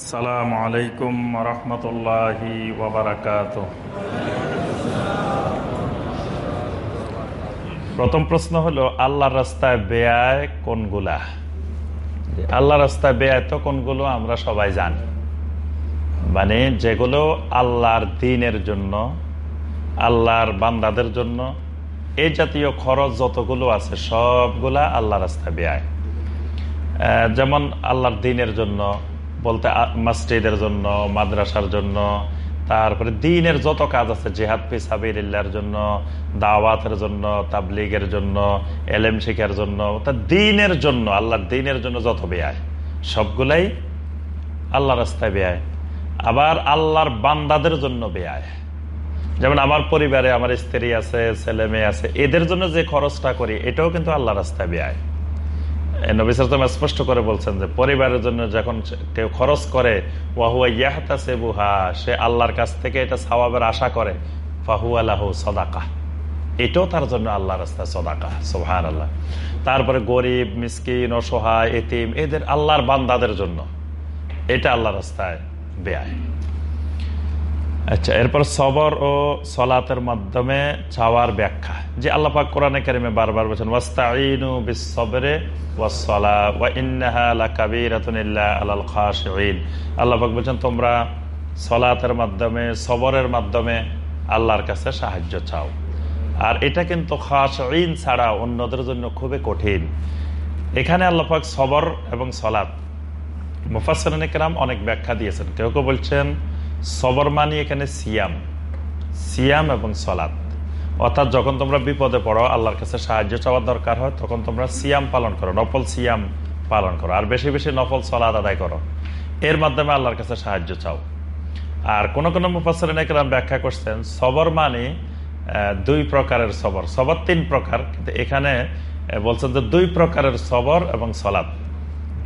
আসসালামু আলাইকুম রহমতুল্লাহি ওবরাকাত প্রথম প্রশ্ন হলো, আল্লাহর রাস্তায় বেয়ায় কোনগুলা? আল্লাহ রাস্তায় বেয়ায় তো কোনগুলো আমরা সবাই জানি। মানে যেগুলো আল্লাহর দিনের জন্য, আল্লাহর বান্দাদের জন্য, এই জাতীয় খরচ যতগুলো আছে, সবগুলা আল্লাহ রাস্তায় বেয়ায় যেমন আল্লাহর দিনের জন্য বলতে মসজিদের জন্য, মাদ্রাসার জন্য, তারপরে দিনের যত কাজ আছে, জেহাদ পিসাবিল্লার জন্য, দাওয়াতের জন্য, তাবলিগের জন্য, এলেম শিখার জন্য, তা দিনের জন্য, আল্লাহর দিনের জন্য যত ব্যয়, সবগুলাই আল্লাহ রাস্তায় ব্যয়। আবার আল্লাহর বান্দাদের জন্য ব্যয়। যেমন আমার পরিবারে আমার স্ত্রী আছে, ছেলে মেয়ে আছে, এদের জন্য যে খরচটা করি, এটাও কিন্তু আল্লাহ রাস্তায় ব্যয়। নবিসাম স্পষ্ট করে বলছেন যে, পরিবারের জন্য যখন কেউ খরচ করে, ওয়াহুয়া ইয়াহতা সেবুহা সে আল্লাহর কাছ থেকে এটা সওয়াবের আশা করে ফাহুয়ালাহ সদাকা এটাও তার জন্য আল্লাহ রাস্তায় সদাকা সোহান আল্লাহ তারপরে গরিব, মিসকিন, অসহায়, এতিম, এদের আল্লাহর বান্দাদের জন্য এটা আল্লাহ রাস্তায় বেয়ায় আচ্ছা এরপর সবর ও সলাতের মাধ্যমে চাওয়ার ব্যাখ্যা। যে আল্লাহ পাক কোরআনে কারিমে বারবার বলছেন ওয়াস্তাইনু বিসসবরে ওয়াসসালা, ওয়া ইন্নাহা লাকাবীরাতুন ইল্লা আলাল খাশিঈন। আল্লাহ পাক বলছেন, তোমরা সলাতের মাধ্যমে, সবরের মাধ্যমে আল্লাহর কাছে সাহায্য চাও। আর এটা কিন্তু খাশঈন ছাড়া অন্যদের জন্য খুবই কঠিন। এখানে আল্লাহ পাক সবর এবং সলাত মুফাসরাম অনেক ব্যাখ্যা দিয়েছেন। কেউ কেউ বলছেন সবর মানি এখানে সিয়াম সিয়াম এবং সলাৎ। অর্থাৎ যখন তোমরা বিপদে পড়ো, আল্লাহর কাছে সাহায্য চাওয়ার দরকার হয়, তখন তোমরা সিয়াম পালন করো, নফল সিয়াম পালন করো, আর বেশি বেশি নফল সলাদ আদায় করো। এর মাধ্যমে আল্লাহর কাছে সাহায্য চাও। আর কোন কোন মুফাসরিন একরাম ব্যাখ্যা করছেন, সবর মানে দুই প্রকারের সবর। সবর তিন প্রকার, কিন্তু এখানে বলছেন যে দুই প্রকারের সবর এবং সলাদ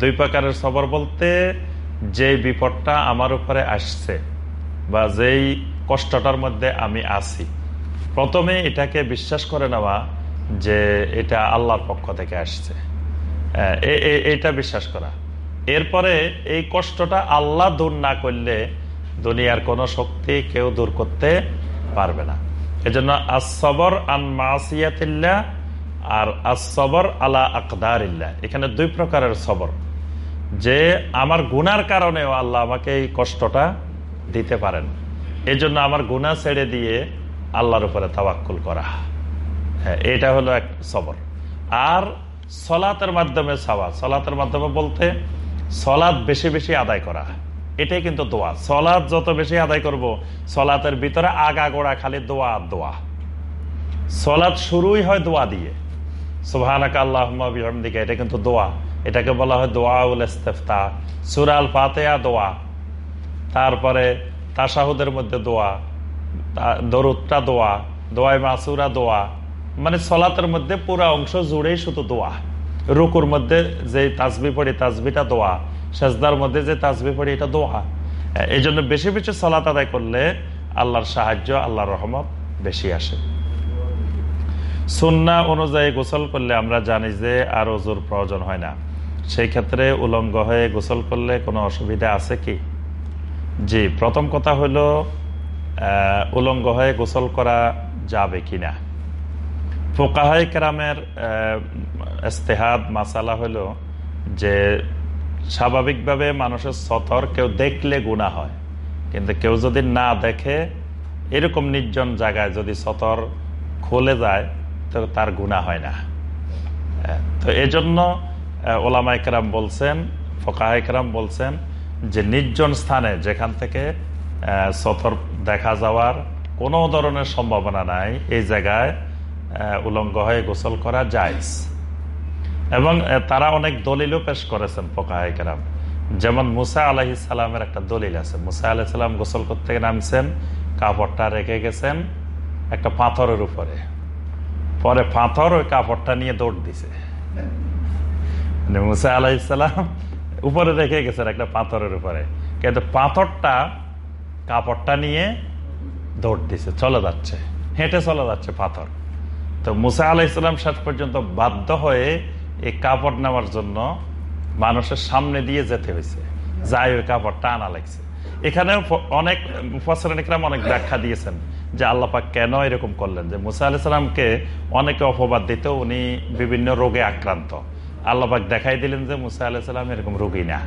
দুই প্রকারের সবর বলতে, যে বিপদটা আমার উপরে আসছে বা যেই কষ্টটার মধ্যে আমি আছি। প্রথমে এটাকে বিশ্বাস করে নেওয়া যে এটা আল্লাহর পক্ষ থেকে আসছে। এটা বিশ্বাস করা। এরপরে এই কষ্টটা আল্লাহ দূর না করলে দুনিয়ার কোনো শক্তি কেউ দূর করতে পারবে না। এজন্য আসবর আন মাসিয়াতিল্লা আর আসবর আলা আকদার ইল্লা এখানে দুই প্রকারের সবর। যে আমার গুনার কারণেও আল্লাহ আমাকে এই কষ্টটা দিতে পারেন। এই জন্য আমার গুণা ছেড়ে দিয়ে আল্লাহর উপরে তাওয়াক্কুল করা। হ্যাঁ এটা হলো এক সবর। আর সলাতের মাধ্যমে সাওয়া। সলাতের মাধ্যমে বলতে সলাৎ বেশি বেশি আদায় করা। এটাই কিন্তু দোয়া। সলাৎ যত বেশি আদায় করব, সলাতের ভিতরে আগা গোড়া খালি দোয়া আর দোয়া। সলাৎ শুরুই হয় দোয়া দিয়ে। সুবহানাকা আল্লাহুম্মা বিহামদিকা, এটা কিন্তু দোয়া। এটাকে বলা হয় দোয়াউল ইস্তেফতা। সূরা আল ফাতিহা দোয়া। তারপরে তাশাহুদের মধ্যে দোয়া দরুদটা দোয়া, দোয়ায় মাসুরা দোয়া মানে সলাতের মধ্যে পুরো অংশ জুড়েই শুধু দোয়া। রুকুর মধ্যে যে তাজবি পড়ি তাজবিটা দোয়া। সেজদার মধ্যে যে তাজবি পড়ি, এটা দোয়া। এই জন্য বেশি বেশি সলাত আদায় করলে আল্লাহর সাহায্য, আল্লাহর রহমত বেশি আসে। সুন্না অনুযায়ী গোসল করলে আমরা জানি যে আর অজুর প্রয়োজন হয় না। সেই ক্ষেত্রে উলঙ্গ হয়ে গোসল করলে কোনো অসুবিধা আছে কি? জি প্রথম কথা হলো উলঙ্গ হয়ে গোসল করা যাবে কিনা? ফোকাহাই কেরামের ইস্তেহাদ মাসালা হলো যে স্বাভাবিকভাবে মানুষের সতর কেউ দেখলে গুণা হয় কিন্তু কেউ যদি না দেখে এরকম নির্জন জায়গায় যদি সতর খুলে যায় তো তার গুণা হয় না। তো এজন্য আহ, ওলামা একরাম বলছেন ফোকাহ একরাম বলছেন যে নির্জন স্থানে যেখান থেকে সতর দেখা যাওয়ার কোনো ধরনের সম্ভাবনা নাই, এই জায়গায় উলঙ্গ হয়ে গোসল করা যায় এবং তারা অনেক দলিলও পেশ করেছেন ফোকাহ একরাম যেমন মুসা আলাহি সালামের একটা দলিল আছে। মুসা আলাহ সালাম গোসল করতে নামছেন, কাপড়টা রেখে গেছেন একটা পাথরের উপরে। পরে পাথর ওই কাপড়টা নিয়ে দৌড় দিছে। মানে মুসা আলাইসালাম উপরে রেখে গেছেন একটা পাথরের উপরে। কিন্তু পাথরটা কাপড়টা নিয়ে দৌড় দিছে, চলে যাচ্ছে, হেঁটে চলে যাচ্ছে পাথর। তো মুসা আলাইসালাম শেষ পর্যন্ত বাধ্য হয়ে এই কাপড় নেওয়ার জন্য মানুষের সামনে দিয়ে যেতে হয়েছে। যাই ওই কাপড়টা আনা লাগছে। এখানে অনেক ফসরানিকরাম অনেক ব্যাখ্যা দিয়েছেন যে আল্লাপাক কেন এরকম করলেন, যে মুসা আলাইসালামকে অনেকে অপবাদ দিত, উনি বিভিন্ন রোগে আক্রান্ত। আল্লাপাক দেখাই দিলেন যে মুসা আলাইসালাম এরকম রোগী না।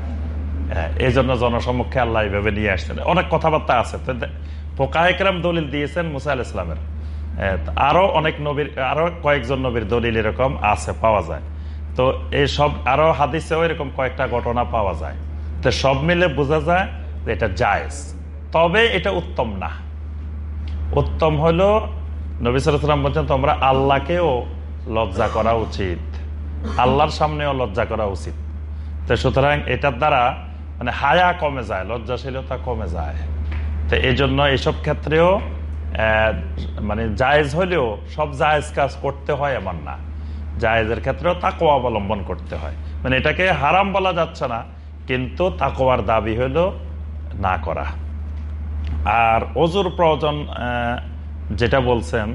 এই জন্য জনসমক্ষে আল্লাহ এইভাবে নিয়ে আসছেন। অনেক কথাবার্তা আছে। তো পোকাহেকরাম দলিল দিয়েছেন মুসা আলাইসালামের আরও অনেক নবীর, আরও কয়েকজন নবীর দলিল এরকম আছে, পাওয়া যায়। তো এই সব, আরও হাদিসেও এরকম কয়েকটা ঘটনা পাওয়া যায়। তো সব মিলে বোঝা যায় যে এটা জায়েজ। তবে এটা উত্তম না। উত্তম হলো নবী সালাম বলছেন, তোমরা আল্লাহকেও লজ্জা করা উচিত। আল্লাহর সামনেও লজ্জা করা উচিত। তো সুতরাং এটার দ্বারা মানে হায়া কমে যায়, লজ্জাশীলতা কমে যায়। তো এই জন্য এসব ক্ষেত্রেও মানে জায়েজ হলেও সব জায়েজ কাজ করতে হয় এমন না। জায়েজের ক্ষেত্রেও তাকো অবলম্বন করতে হয়। মানে এটাকে হারাম বলা যাচ্ছে না, কিন্তু তাকোয়ার দাবি হইল না করা। আর অজুর প্রয়োজন যেটা বলছেন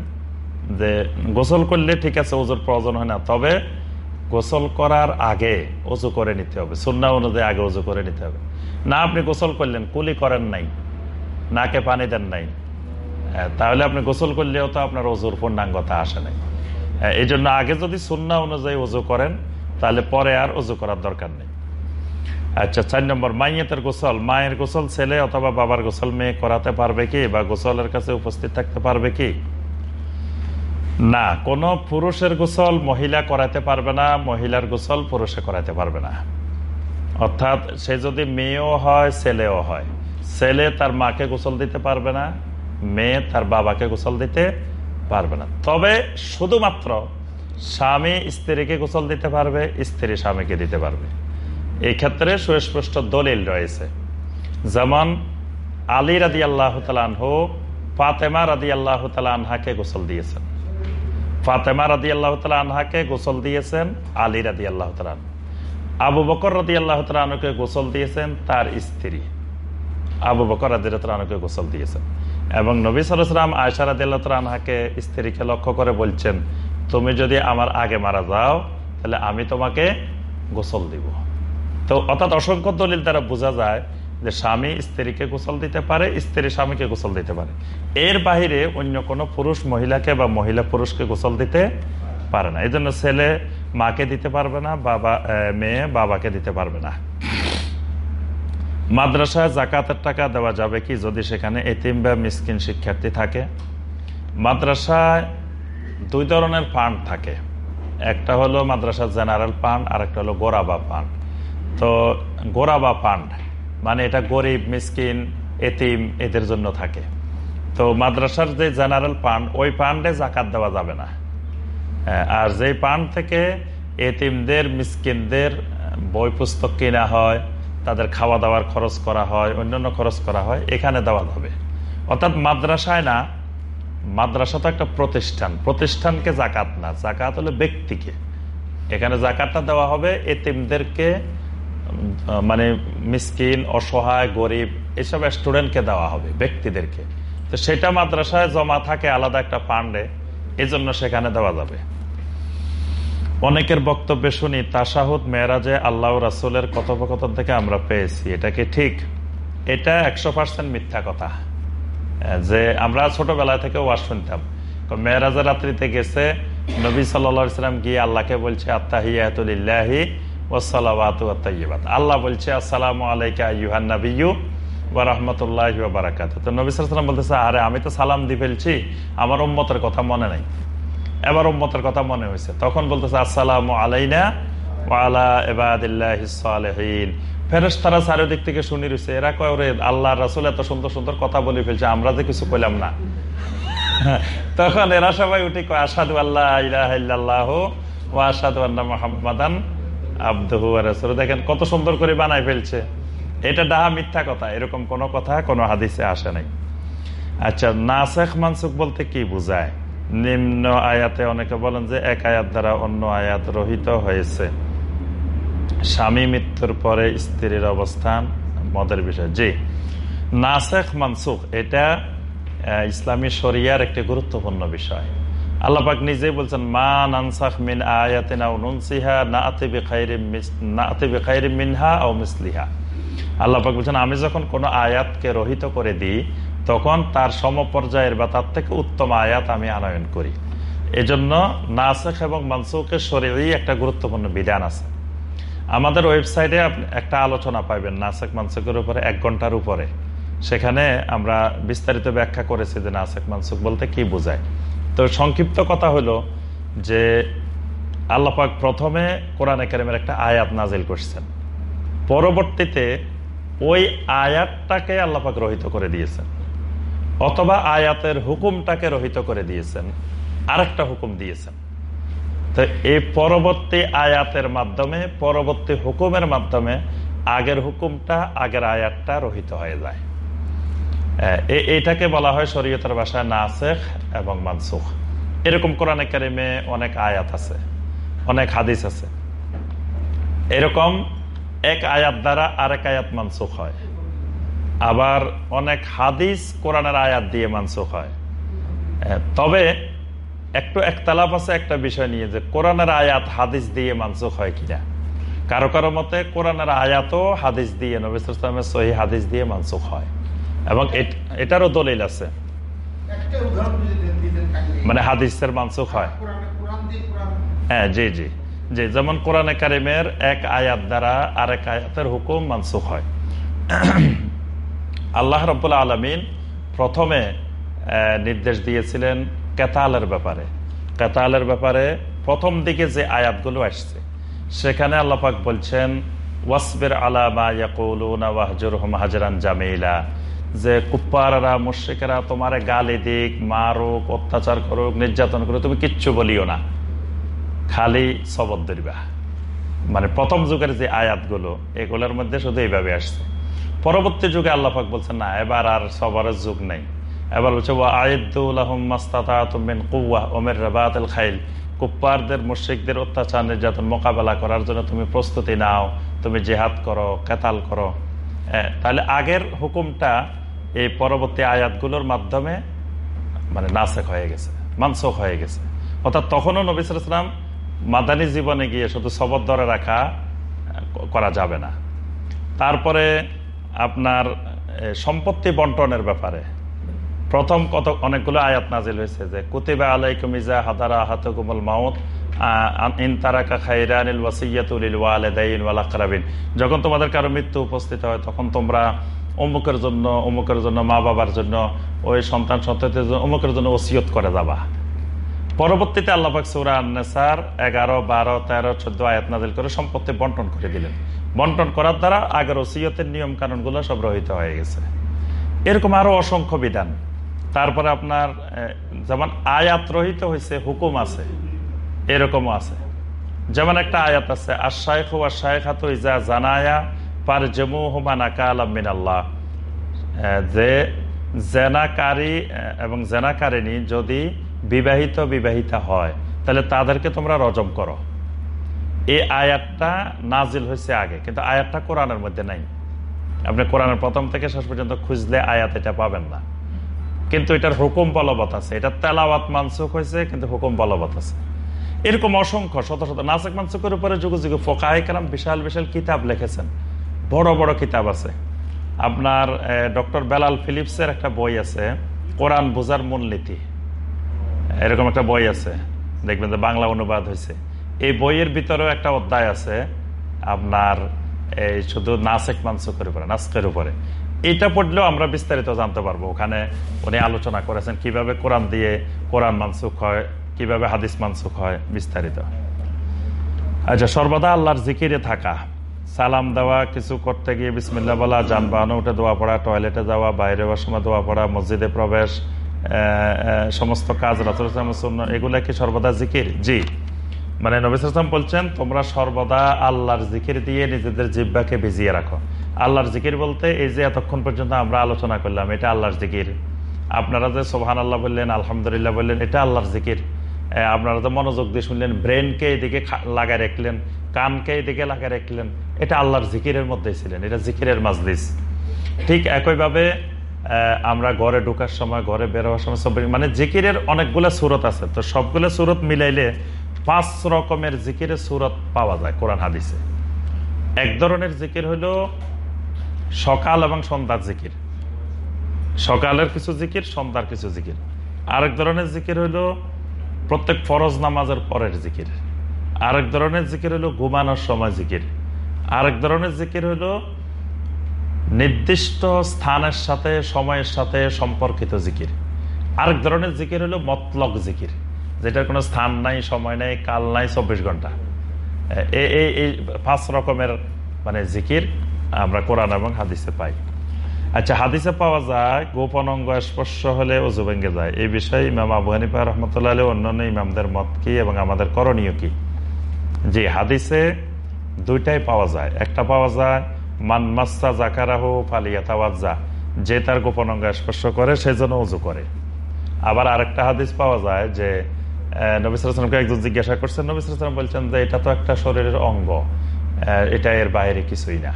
যে গোসল করলে ঠিক আছে অজুর প্রয়োজন হয় না। তবে গোসল করার আগে অজু করে নিতে হবে। সুন্না অনুযায়ী আগে অজু করে নিতে হবে। না, আপনি গোসল করলেন, কুলি করেন নাই, নাকে পানি দেন নাই। তাহলে আপনি গোসল করলেও তো আপনার অজুর পূর্ণাঙ্গতা আসে নাই। এই জন্য আগে যদি সুন্না অনুযায়ী অজু করেন, তাহলে পরে আর অজু করার দরকার নেই। আচ্ছা চার নম্বর, মাইয়েতের গোসল। মায়ের গোসল ছেলে অথবা বাবার গোসল মেয়ে করাতে পারবে কি বা গোসলের কাছে উপস্থিত থাকতে পারবে কি? না, কোন পুরুষের গোসল মহিলা করাতে পারবে না, মহিলার গোসল পুরুষে করাতে পারবে না। অর্থাৎ সে যদি মেয়েও হয়, ছেলেও হয়, ছেলে তার মাকে গোসল দিতে পারবে না, মেয়ে তার বাবাকে গোসল দিতে পারবে না। তবে শুধুমাত্র স্বামী স্ত্রীকে গোসল দিতে পারবে, স্ত্রী স্বামীকে দিতে পারবে। এই ক্ষেত্রে সুস্পষ্ট দলিল রয়েছে। যেমন আলী রাদি আল্লাহ তালানহ ফাতেমা রাদি আল্লাহ আনহাকে গোসল দিয়েছেন। ফাতেমা রাদি আল্লাহ আনহাকে গোসল দিয়েছেন, আলী রাদি আল্লাহ আবু বকর রাদি আল্লাহ তালকে গোসল দিয়েছেন, তার স্ত্রী। আবু বকর রাদি আনকে গোসল দিয়েছেন। এবং নবী সালাম আয়সা রাদি আল্লাহ আনহাকে স্ত্রীকে লক্ষ্য করে বলছেন, তুমি যদি আমার আগে মারা যাও, তাহলে আমি তোমাকে গোসল দিব। তো অর্থাৎ অসংখ্য দলিল দ্বারা বোঝা যায় যে স্বামী স্ত্রীকে গোসল দিতে পারে, স্ত্রী স্বামীকে গোসল দিতে পারে। এর বাহিরে অন্য কোনো পুরুষ মহিলাকে বা মহিলা পুরুষকে গোসল দিতে পারে না। এই জন্য ছেলে মাকে দিতে পারবে না, বাবা মেয়ে বাবাকে দিতে পারবে না। মাদ্রাসায় জাকাতের টাকা দেওয়া যাবে কি যদি সেখানে এতিম বা মিসকিন শিক্ষার্থী থাকে? মাদ্রাসায় দুই ধরনের ফান্ড থাকে। একটা হলো মাদ্রাসা জেনারেল ফান্ড আর একটা হলো গোরাবা ফান্ড তো গোরাবা ফান্ড মানে এটা গরিব, মিসকিন, এতিম, এদের জন্য থাকে। তো মাদ্রাসার যে জেনারেল ফান্ড ওই ফান্ডে জাকাত দেওয়া যাবে না। আর যে ফান্ড থেকে এতিমদের, মিসকিনদের বই পুস্তক কেনা হয়, তাদের খাওয়া দাওয়ার খরচ করা হয়, অন্যান্য খরচ করা হয়, এখানে দেওয়া যাবে। অর্থাৎ মাদ্রাসায় না, মাদ্রাসা তো একটা প্রতিষ্ঠান। প্রতিষ্ঠানকে জাকাত না, জাকাত হলো ব্যক্তিকে। এখানে জাকাতটা দেওয়া হবে এতিমদেরকে মানে মিসকিন, অসহায়, গরিব, এসব স্টুডেন্টকে দেওয়া হবে, ব্যক্তিদেরকে। তো সেটা মাদ্রাসায় জমা থাকে আলাদা একটা ফান্ডে, এজন্য সেখানে দেওয়া যাবে। অনেকের বক্তব্যে শুনি, তাসাহুদ মেয়েরাজে আল্লাহ রাসুলের কথোপকথন থেকে আমরা পেয়েছি, এটা কি ঠিক? এটা একশো পার্সেন্ট মিথ্যা কথা। যে আমরা ছোটবেলা থেকে ওয়াজ শুনতাম। মেয়েরাজের রাত্রিতে গেছে, নবী সাল্লা সাল্লাম গিয়ে আল্লাহকে বলছে আত্মাহিয়াতুলিল্লাহি আল্লাহ বলছে, আসসালাম আলাইকা রহমতুল্লাহ বারাকাত নবী বলতেছে, আরে, আমি তো সালাম দিয়ে ফেলছি, আমার উম্মতের কথা মনে নাই। এবার উম্মতের কথা মনে হয়েছে। তখন বলতেছে, আসসালাম আলাইনা তারা চারিদিক থেকে শুনি রয়েছে, এরা কয় ওরে, আল্লাহ রাসুল এত সুন্দর সুন্দর কথা বলে ফেলছে, আমরা যে কিছু কইলাম না। তখন এরা সবাই উঠে কয় আসাদু আল্লাহ ও আব্দহু দেখেন কত সুন্দর করে বানাই ফেলছে। এটা ডাহা মিথ্যা কথা, এরকম কোন কথা কোনো হাদিসে আসে নাই। আচ্ছা নাসেখ মানসুক বলতে কি বুঝায়? নিম্ন আয়াতে অনেকে বলেন যে এক আয়াত দ্বারা অন্য আয়াত রহিত হয়েছে। স্বামী মৃত্যুর পরে স্ত্রীর অবস্থান, মদের বিষয়। জি, নাসেখ মানসুখ, এটা ইসলামী শরিয়ার একটি গুরুত্বপূর্ণ বিষয়। আল্লাপাক নিজেই বলছেন, মা নানসাখ মিন আয়াতিনা নুনসিহা না আতে বেখাইরি মিনহা ও মিসলিহা। আল্লাহ পাক বলছেন, আমি যখন কোনো আয়াতকে রহিত করে দিই, তখন তার সমপর্যায়ের বা তার থেকে উত্তম আয়াত আমি আনয়ন করি। এজন্য নাসেখ এবং মানসুখের শরীরেই একটা গুরুত্বপূর্ণ বিধান আছে। আমাদের ওয়েবসাইটে আপনি একটা আলোচনা পাইবেন নাসেক মানসুকের উপরে এক ঘণ্টার উপরে। সেখানে আমরা বিস্তারিত ব্যাখ্যা করেছি যে নাসেক মানসুক বলতে কি বোঝায়। তো সংক্ষিপ্ত কথা হলো যে আল্লাপাক প্রথমে কোরআন একাডেমির একটা আয়াত নাজিল করছেন। পরবর্তীতে ওই আয়াতটাকে আল্লাপাক রহিত করে দিয়েছেন। অথবা আয়াতের হুকুমটাকে রহিত করে দিয়েছেন। আরেকটা হুকুম দিয়েছেন। তো এই পরবর্তী আয়াতের মাধ্যমে, পরবর্তী হুকুমের মাধ্যমে আগের হুকুমটা, আগের আয়াতটা রহিত হয়ে যায়। এইটাকে বলা হয় শরীয়তের ভাষায় নাসেখ এবং মানসুখ। এরকম কোরআন কারিমে অনেক আয়াত আছে, অনেক হাদিস আছে। এরকম এক আয়াত দ্বারা আরেক আয়াত মানসুখ হয়। আবার অনেক হাদিস কোরআনের আয়াত দিয়ে মানসুখ হয়। তবে একটু একতালাপ আছে একটা বিষয় নিয়ে যে কোরআনের আয়াত হাদিস দিয়ে মানসুখ হয় কিনা। কারও কারও মতে কোরআনের আয়াতও হাদিস দিয়ে নবিসের সহি হাদিস দিয়ে মানসুখ হয়। এবং এটারও দলিল আছে। মানে হাদিসের মানসুখ হয়। হ্যাঁ জি জি। জি যেমন কোরআনে কারিমের এক আয়াত দ্বারা আরেক আয়াতের হুকুম মানসুখ হয়। আল্লাহ রব্বুল্লা আলমিন প্রথমে নির্দেশ দিয়েছিলেন কেতালের ব্যাপারে। কেতালের ব্যাপারে প্রথম দিকে যে আয়াতগুলো আসছে সেখানে আল্লাপাক বলছেন ওয়াসবের আলামা ইয়াকুলুনা ওয়াহজুর হাজরান জামিলা। যে কুপ্পারা মুর্শিকেরা তোমার গালি দিক, মারুক, অত্যাচার করুক, নির্যাতন করুক, তুমি কিচ্ছু বলিও না। খালি সবর দিবা মানে প্রথম যুগের যে আয়াতগুলো, এগুলোর মধ্যে শুধু এইভাবে আসছে। পরবর্তী যুগে আল্লাহাক বলছেন, না, এবার আর সবরের যুগ নেই। এবার বলছে ও আয়দুল্লাহমিন কুয়া ওমের রাবাত খাইল। কুপ্পারদের মুর্শিকদের অত্যাচার, নির্যাতন মোকাবেলা করার জন্য তুমি প্রস্তুতি নাও, তুমি জেহাদ করো, কেতাল করো। তাহলে আগের হুকুমটা এই পরবর্তী আয়াতগুলোর মাধ্যমে মানে নাসেক হয়ে গেছে মানসক হয়ে গেছে। অর্থাৎ তখনও নবিসাম মাদানী জীবনে গিয়ে শুধু সবর ধরে রাখা করা যাবে না। তারপরে আপনার সম্পত্তি বন্টনের ব্যাপারে। প্রথম কত অনেকগুলো আয়াত নাজিল হয়েছে যে, কুতিবা আলাইকুমিজা হাদারা হাতকুমল মাউত যখন তোমাদের কারও মৃত্যু উপস্থিত হয়, তখন তোমরা অমুকের জন্য অমুকের জন্য মা বাবার জন্য, ওই সন্তান সন্ততির জন্য, অমুকের জন্য ওসিয়ত করে যাবা। পরবর্তীতে আল্লাহাক সৌরা আন্নেসার এগারো, বারো, তেরো, চোদ্দ আয়াত নাজিল করে সম্পত্তি বন্টন করে দিলেন। বন্টন করার দ্বারা আগের ওসিয়তের নিয়ম কানুনগুলো সব রহিত হয়ে গেছে। এরকম আরও অসংখ্য বিধান। তারপরে আপনার যেমন আয়াত রহিত হয়েছে হুকুম আছে। এরকমও আছে। যেমন একটা আয়াত আছে আর আশাইখ আশাইখ হাত ইজা জানায়া পার জমু হুমানা কালামিন আল্লাহ যে জেনাকারী, এবং জেনাকারিনী যদি বিবাহিত বিবাহিতা হয়, তাহলে তাদেরকে তোমরা রজম করো। এই আয়াতটা নাজিল হয়েছে আগে, কিন্তু আয়াতটা কোরআনের মধ্যে নাই। আপনি কোরআনের প্রথম থেকে শেষ পর্যন্ত খুঁজলে আয়াত এটা পাবেন না। কিন্তু এটার হুকুম বলবৎ আছে। এটা তেলাওয়াত মানসুক হয়েছে, কিন্তু হুকুম বলবৎ আছে। এরকম অসংখ্য, শত শত। নাসেক মানসুকের উপরে যুগে যুগে ফোকাহিকারাম বিশাল বিশাল কিতাব লিখেছেন। বড় বড় কিতাব আছে। আপনার ডক্টর বেলাল ফিলিপসের একটা বই আছে, কোরআন বোঝার মূলনীতি। এরকম একটা বই আছে। দেখবেন যে বাংলা অনুবাদ হয়েছে। এই বইয়ের ভিতরেও একটা অধ্যায় আছে, আপনার এই শুধু নাসেক মানসুকের উপরে, নাসকের উপরে। এটা পড়লেও আমরা বিস্তারিত জানতে পারব। ওখানে উনি আলোচনা করেছেন কীভাবে কোরআন দিয়ে কোরআন মানসুখ হয়। কীভাবে হাদিস মানসুখ হয় বিস্তারিত। আচ্ছা সর্বদা আল্লাহর জিকিরে থাকা, সালাম দেওয়া, কিছু করতে গিয়ে বিসমিল্লা বলা, যানবাহনে উঠে দোয়া পড়া, টয়লেটে যাওয়া, বাইরে সময় দোয়া পড়া, মসজিদে প্রবেশ সমস্ত কাজ, রাসুল এগুলা কি সর্বদা জিকির? জি। মানে নবিসাম বলছেন, তোমরা সর্বদা আল্লাহর জিকির দিয়ে নিজেদের জিব্বাকে ভিজিয়ে রাখো। আল্লাহর জিকির বলতে এই যে এতক্ষণ পর্যন্ত আমরা আলোচনা করলাম, এটা আল্লাহর জিকির। আপনারা যে সোহান আল্লাহ বললেন, আলহামদুলিল্লাহ বললেন, এটা আল্লাহর জিকির। আপনারা তো মনোযোগ দিয়ে শুনলেন, ব্রেনকে এদিকে লাগায় রাখলেন, কানকে এদিকে লাগায় রাখলেন। এটা আল্লাহর জিকিরের মধ্যে ছিলেন, এটা জিকিরের মাজলিস। ঠিক একইভাবে আমরা ঘরে ঢুকার সময়, ঘরে বেরোবার সময় সব মানে জিকিরের অনেকগুলো সুরত আছে। তো সবগুলো সুরত মিলাইলে পাঁচ রকমের জিকিরের সুরত পাওয়া যায় কোরআন হাদিসে। এক ধরনের জিকির হলো সকাল এবং সন্ধ্যার জিকির। সকালের কিছু জিকির, সন্ধ্যার কিছু জিকির। আরেক ধরনের জিকির হইল প্রত্যেক ফরজ নামাজের পরের জিকির। আরেক ধরনের জিকির হইল ঘুমানোর সময় জিকির। আরেক ধরনের জিকির হইল নির্দিষ্ট স্থানের সাথে, সময়ের সাথে সম্পর্কিত জিকির। আরেক ধরনের জিকির হলো মতলক জিকির, যেটার কোনো স্থান নাই, সময় নাই, কাল নাই, চব্বিশ ঘণ্টা। এই পাঁচ রকমের মানে জিকির আমরা কোরআন এবং হাদিসে পাই। আচ্ছা হাদিসে পাওয়া যায়, গোপন অঙ্গ স্পর্শ হলে অজু ভেঙ্গে যায়। এই বিষয়ে ইমাম আবু হানিফা রহমতুল্লাহ আলী অন্যান্য ইমামদের মত কি এবং আমাদের করণীয় কি? যে হাদিসে দুইটাই পাওয়া যায়। একটা পাওয়া যায়, মান মাসা জাকারাহ ফালিয়াতাওয়াজা যে তার গোপন অঙ্গ স্পর্শ করে সেজন্য উজু করে। আবার আরেকটা হাদিস পাওয়া যায় যে নবিসামকে একজন জিজ্ঞাসা করছেন নবিসাম বলছেন যে, এটা তো একটা শরীরের অঙ্গ এটা এর বাইরে কিছুই না।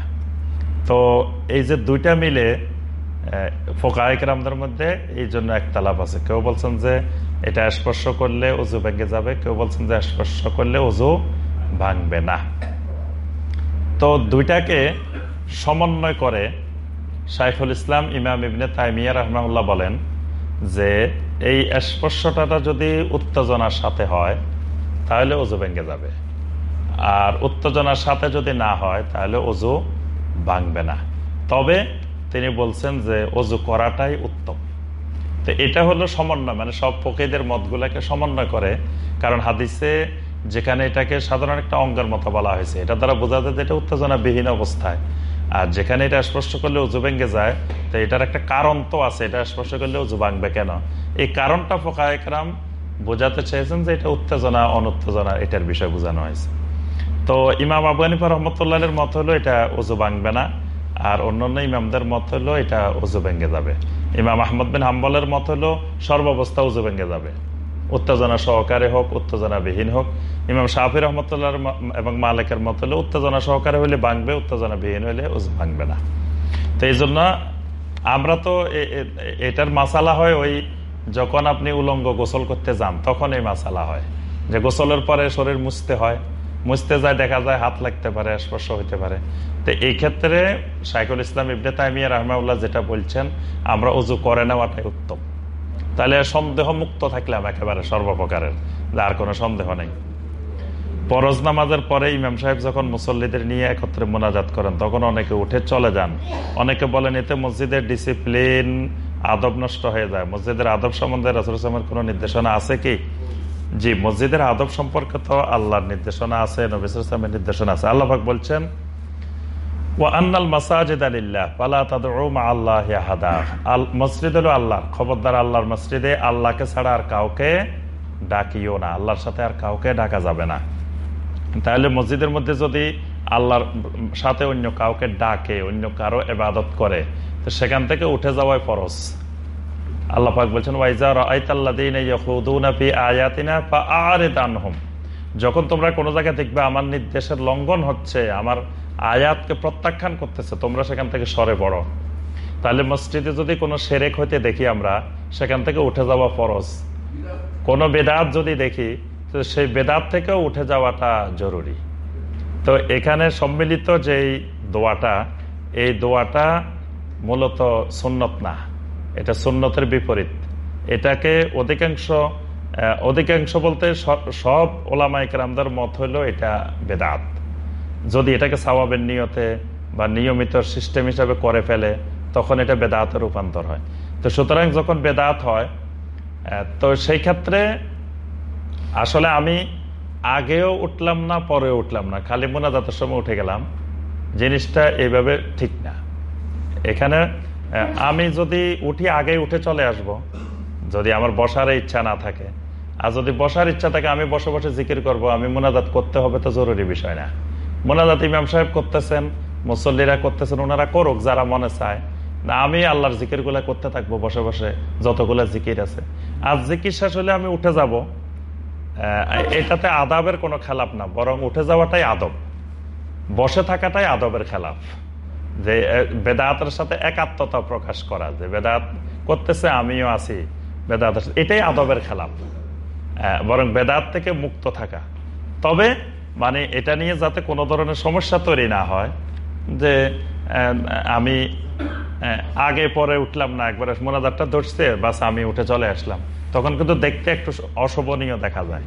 তো এই যে দুইটা মিলে ফোকায়করামদের মধ্যে এই জন্য একটা লাভ আছে। কেউ বলছেন যে এটা স্পর্শ করলে উজু ভেঙে যাবে, কেউ বলছেন যে স্পর্শ করলে উজু ভাঙবে না। তো দুইটাকে সমন্বয় করে শাইফুল ইসলাম ইমাম ইবনে তাইমিয়া রহমাউল্লাহ বলেন যে এই স্পর্শটা যদি উত্তেজনার সাথে হয়, তাহলে অজু ভেঙে যাবে। আর উত্তেজনার সাথে যদি না হয়, তাহলে অজু ভাঙবে না। তবে তিনি বলছেন যে অজু করাটাই উত্তম। তো এটা হলো সমন্বয় মানে সব ফকিদের মতগুলাকে সমন্বয় করে। কারণ হাদিসে যেখানে এটাকে সাধারণ একটা অঙ্গের মতো বলা হয়েছে, এটা দ্বারা বোঝা যায় যে এটা উত্তেজনাবিহীন অবস্থায়। আর যেখানে এটা স্পর্শ করলে উজু ভেঙে যায়, তো এটার একটা কারণ তো আছে, এটা স্পর্শ করলে উজু ভাঙবে কেন? এই কারণটা ফোকা একরাম বোঝাতে চেয়েছেন যে এটা উত্তেজনা, অনুত্তেজনা, এটার বিষয় বোঝানো হয়েছে। তো ইমাম আবু হানিফা রহমতুল্লাহের মত হলো এটা উজু ভাঙবে না, আর অন্যান্য ইমামদের মত হলো এটা উজু ভেঙে যাবে। ইমাম আহমদ বিন হাম্বলের মত হলো সর্বাবস্থা উজু ভেঙে যাবে। উত্তেজনা সহকারে হোক উত্তেজনা বিহীন হোক। ইমাম শাহি রহমতুল্লাহ এবং মালিকের মত হলে উত্তেজনা সহকারে হলে ভাঙবে উত্তেজনা বিহীন হলে ভাঙবে না। তো এই জন্য আমরা তো এটার মাসালা হয় ওই যখন আপনি উলঙ্গ গোসল করতে যান, তখন এই মাসালা হয়। যে গোসলের পরে শরীর মুছতে হয় মুছতে যায় দেখা যায়, হাত লাগতে পারে, স্পর্শ হইতে পারে। তো এই ক্ষেত্রে সাইকুল ইসলাম ইবনে তাইমিয়া রহমাউল্লাহ যেটা বলছেন, আমরা উজু করে নেওয়াটাই উত্তম। তাহলে সন্দেহ মুক্ত থাকলাম একেবারে সর্বপ্রকারের আর কোনো সন্দেহ নেই। পরজ নামাজের পরে ইমাম সাহেব যখন মুসল্লিদের নিয়ে একত্রে মোনাজাত করেন, তখন অনেকে উঠে চলে যান। অনেকে বলেন, এতে মসজিদের ডিসিপ্লিন আদব নষ্ট হয়ে যায়। মসজিদের আদব সম্বন্ধে রসুলের কোন নির্দেশনা আছে কি? জি, মসজিদের আদব সম্পর্কে তো আল্লাহর নির্দেশনা আছে নবিসের নির্দেশনা আছে। আল্লাহাক বলছেন আল্লাহ আল্লাহকে ছাড়া আর কাউকে ডাকিও না, আল্লাহর সাথে আর কাউকে ডাকা যাবে না। তাহলে মসজিদের মধ্যে যদি আল্লাহর সাথে অন্য কাউকে ডাকে, অন্য কারও এবাদত করে, তো সেখান থেকে উঠে যাওয়াই ফরজ। আল্লাহ পাক বলছেন যখন তোমরা কোনো জায়গায় দেখবে আমার নির্দেশের লঙ্ঘন হচ্ছে, আমার আয়াতকে প্রত্যাখ্যান করতেছে, তোমরা সেখান থেকে সরে পড়ো। তাহলে মসজিদে যদি কোনো সেরেক হইতে দেখি আমরা, সেখান থেকে উঠে যাওয়া ফরজ। কোনো বেদাত যদি দেখি, তো সেই বেদাত থেকেও উঠে যাওয়াটা জরুরি। তো এখানে সম্মিলিত যেই দোয়াটা, এই দোয়াটা মূলত সুন্নত না। এটা সুন্নতের বিপরীত। এটাকে অধিকাংশ অধিকাংশ বলতে সব ওলামাইকরামদের মত হইল এটা বেদাত। যদি এটাকে সাওয়াবের নিয়তে বা নিয়মিত সিস্টেম হিসাবে করে ফেলে, তখন এটা বেদাতের রূপান্তর হয়। তো সুতরাং যখন বেদাত হয় তো সেই ক্ষেত্রে আসলে আমি আগেও উঠলাম না, পরেও উঠলাম না। খালি মোনাজাতের সময় উঠে গেলাম। জিনিসটা এইভাবে ঠিক না। এখানে আমি যদি উঠি আগে উঠে চলে আসব। যদি আমার বসার ইচ্ছা না থাকে। আর যদি বসার ইচ্ছা থাকে, আমি বসে বসে জিকির করব, আমি মোনাজাত করতে হবে তো জরুরি বিষয় না। মোনাজাত ইমাম সাহেব করতেছেন, মুসল্লিরা করতেছেন, ওনারা করুক, যারা মনে চায়। না, আমি আল্লাহর জিকিরগুলা করতে থাকব, বসে বসে যতগুলা জিকির আছে। আর জিকির শেষ হলে আমি উঠে যাব। এটাতে আদাবের কোনো খেলাপ না, বরং উঠে যাওয়াটাই আদব। বসে থাকাটাই আদবের খেলাফ যে বেদাতের সাথে একাত্মতা প্রকাশ করা, যে বেদাত করতেছে, আমিও আছি বেদাত এটাই আদবের খেলাফ। বরং বেদাত থেকে মুক্ত থাকা। তবে মানে এটা নিয়ে যাতে কোনো ধরনের সমস্যা তৈরি না হয়, যে আমি আগে পরে উঠলাম না, একবারে মোনাজারটা ধরছে, বাস আমি উঠে চলে আসলাম। তখন কিন্তু দেখতে একটু অশোভনীয় দেখা যায়।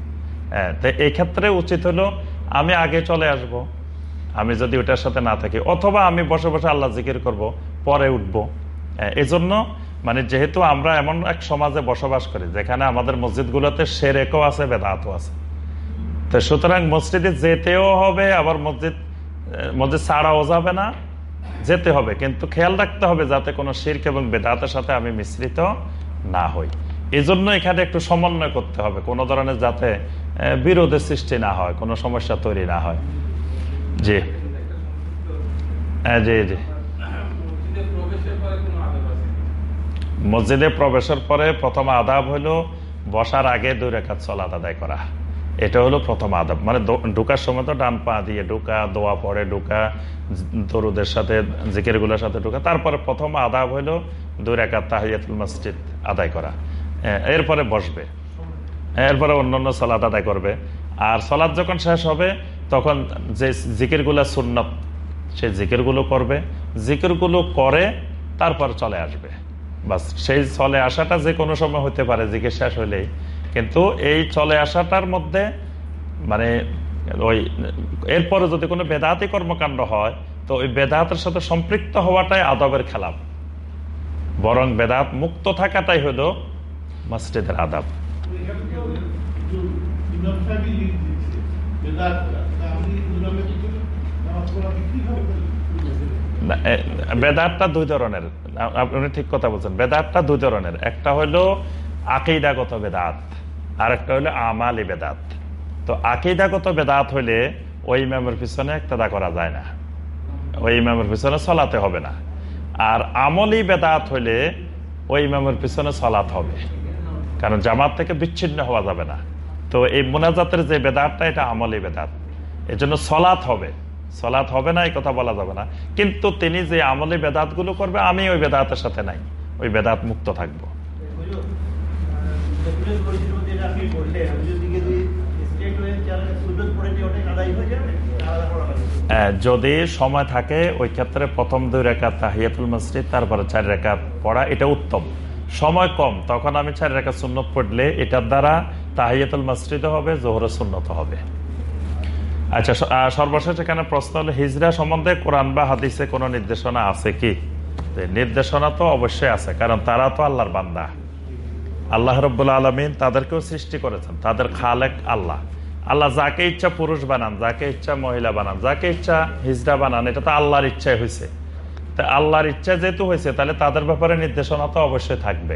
তো এই ক্ষেত্রে উচিত হলো, আমি আগে চলে আসব। আমি যদি ওটার সাথে না থাকি, অথবা আমি বসে বসে আল্লাহ জিকির করব, পরে উঠবো। এজন্য মানে যেহেতু আমরা এমন এক সমাজে বসবাস করি, যেখানে আমাদের মসজিদগুলোতে সেরেকও আছে, বেদাতও আছে। তো সুতরাং মসজিদে যেতেও হবে, আবার মসজিদ মসজিদ ছাড়াও যাবে না, যেতে হবে। কিন্তু খেয়াল রাখতে হবে যাতে কোনো শির্ক এবং বেদাতের সাথে আমি মিশ্রিত না হই। এজন্য এখানে একটু সমন্বয় করতে হবে, কোনো ধরনের যাতে বিরোধের সৃষ্টি না হয়, কোনো সমস্যা তৈরি না হয়। জি। হ্যাঁ জি জি। মসজিদে প্রবেশের পরে প্রথম আদাব হলো বসার আগে দুই রেখাত চলাত আদায় করা। এটা হলো প্রথম আদাব। মানে ঢুকার সময় তো ডান পা দিয়ে ঢুকা, দোয়া পরে ঢুকা, দরুদের সাথে জিকেরগুলোর সাথে ঢুকা। তারপরে প্রথম আদাব হলো দুই রেখাত তাহিয়াতুল মসজিদ আদায় করা। এরপরে বসবে। এরপরে অন্য অন্য সলাদ আদায় করবে। আর সলাদ যখন শেষ হবে তখন যে জিকিরগুলো সুন্নত সেই জিকিরগুলো করবে। জিকিরগুলো করে তারপর চলে আসবে। বাস সেই চলে আসাটা যে কোনো সময় হতে পারে, জিকির শেষ হইলেই। কিন্তু এই চলে আসাটার মধ্যে মানে ওই এরপরে যদি কোনো বেদাতি কর্মকাণ্ড হয়, তো ওই বেদাতের সাথে সম্পৃক্ত হওয়াটাই আদবের খেলাপ। বরং বেদাত মুক্ত থাকাটাই হলো মসজিদের আদাব। বেদাতটা দুই ধরনের। আপনি ঠিক কথা বলছেন। বেদাতটা দুই ধরনের। একটা হলো আকিদাগত বেদাত আর একটা হলো আমালি বেদাত। তো আকিদাগত বেদাত হইলে ওই ইমামের পিছনে একটা করা যায় না। ওই ইমামের পিছনে চলাতে হবে না। আর আমলি বেদাত হইলে ওই ইমামের পিছনে চলাত হবে। কারণ জামাত থেকে বিচ্ছিন্ন হওয়া যাবে না। তো এই মোনাজাতের যে বেদাতটা, এটা আমলি বেদাত। এর জন্য সলাৎ হবে। সলাৎ হবে না, এই কথা বলা যাবে না। কিন্তু তিনি যে আমলে বেদাতগুলো করবে, আমি ওই বেদাতের সাথে নাই। ওই বেদাত মুক্ত থাকব। যদি সময় থাকে, ওই ক্ষেত্রে প্রথম দুই রেখা তাহিয়াতুল মসজিদ, তারপরে চার রেখা পড়া, এটা উত্তম। সময় কম, তখন আমি চার রেখা সুন্নত পড়লে এটার দ্বারা তাহিয়াতুল মসজিদ হবে জোহর সুন্নত হবে। আচ্ছা সর্বশেষ এখানে প্রশ্ন হলো, হিজরা সম্বন্ধে কোরআন বা হাদিসে কোনো নির্দেশনা আছে কি? নির্দেশনা তো অবশ্যই আছে, কারণ তারা তো আল্লাহর বান্দা। আল্লাহ রব্বুল আলমিন তাদেরকেও সৃষ্টি করেছেন, তাদের খালেক আল্লাহ। আল্লাহ যাকে ইচ্ছা পুরুষ বানান, যাকে ইচ্ছা মহিলা বানান, যাকে ইচ্ছা হিজরা বানান, এটা তো আল্লাহর ইচ্ছায় হয়েছে তা আল্লাহর ইচ্ছা যেহেতু হয়েছে তাহলে তাদের ব্যাপারে নির্দেশনা তো অবশ্যই থাকবে।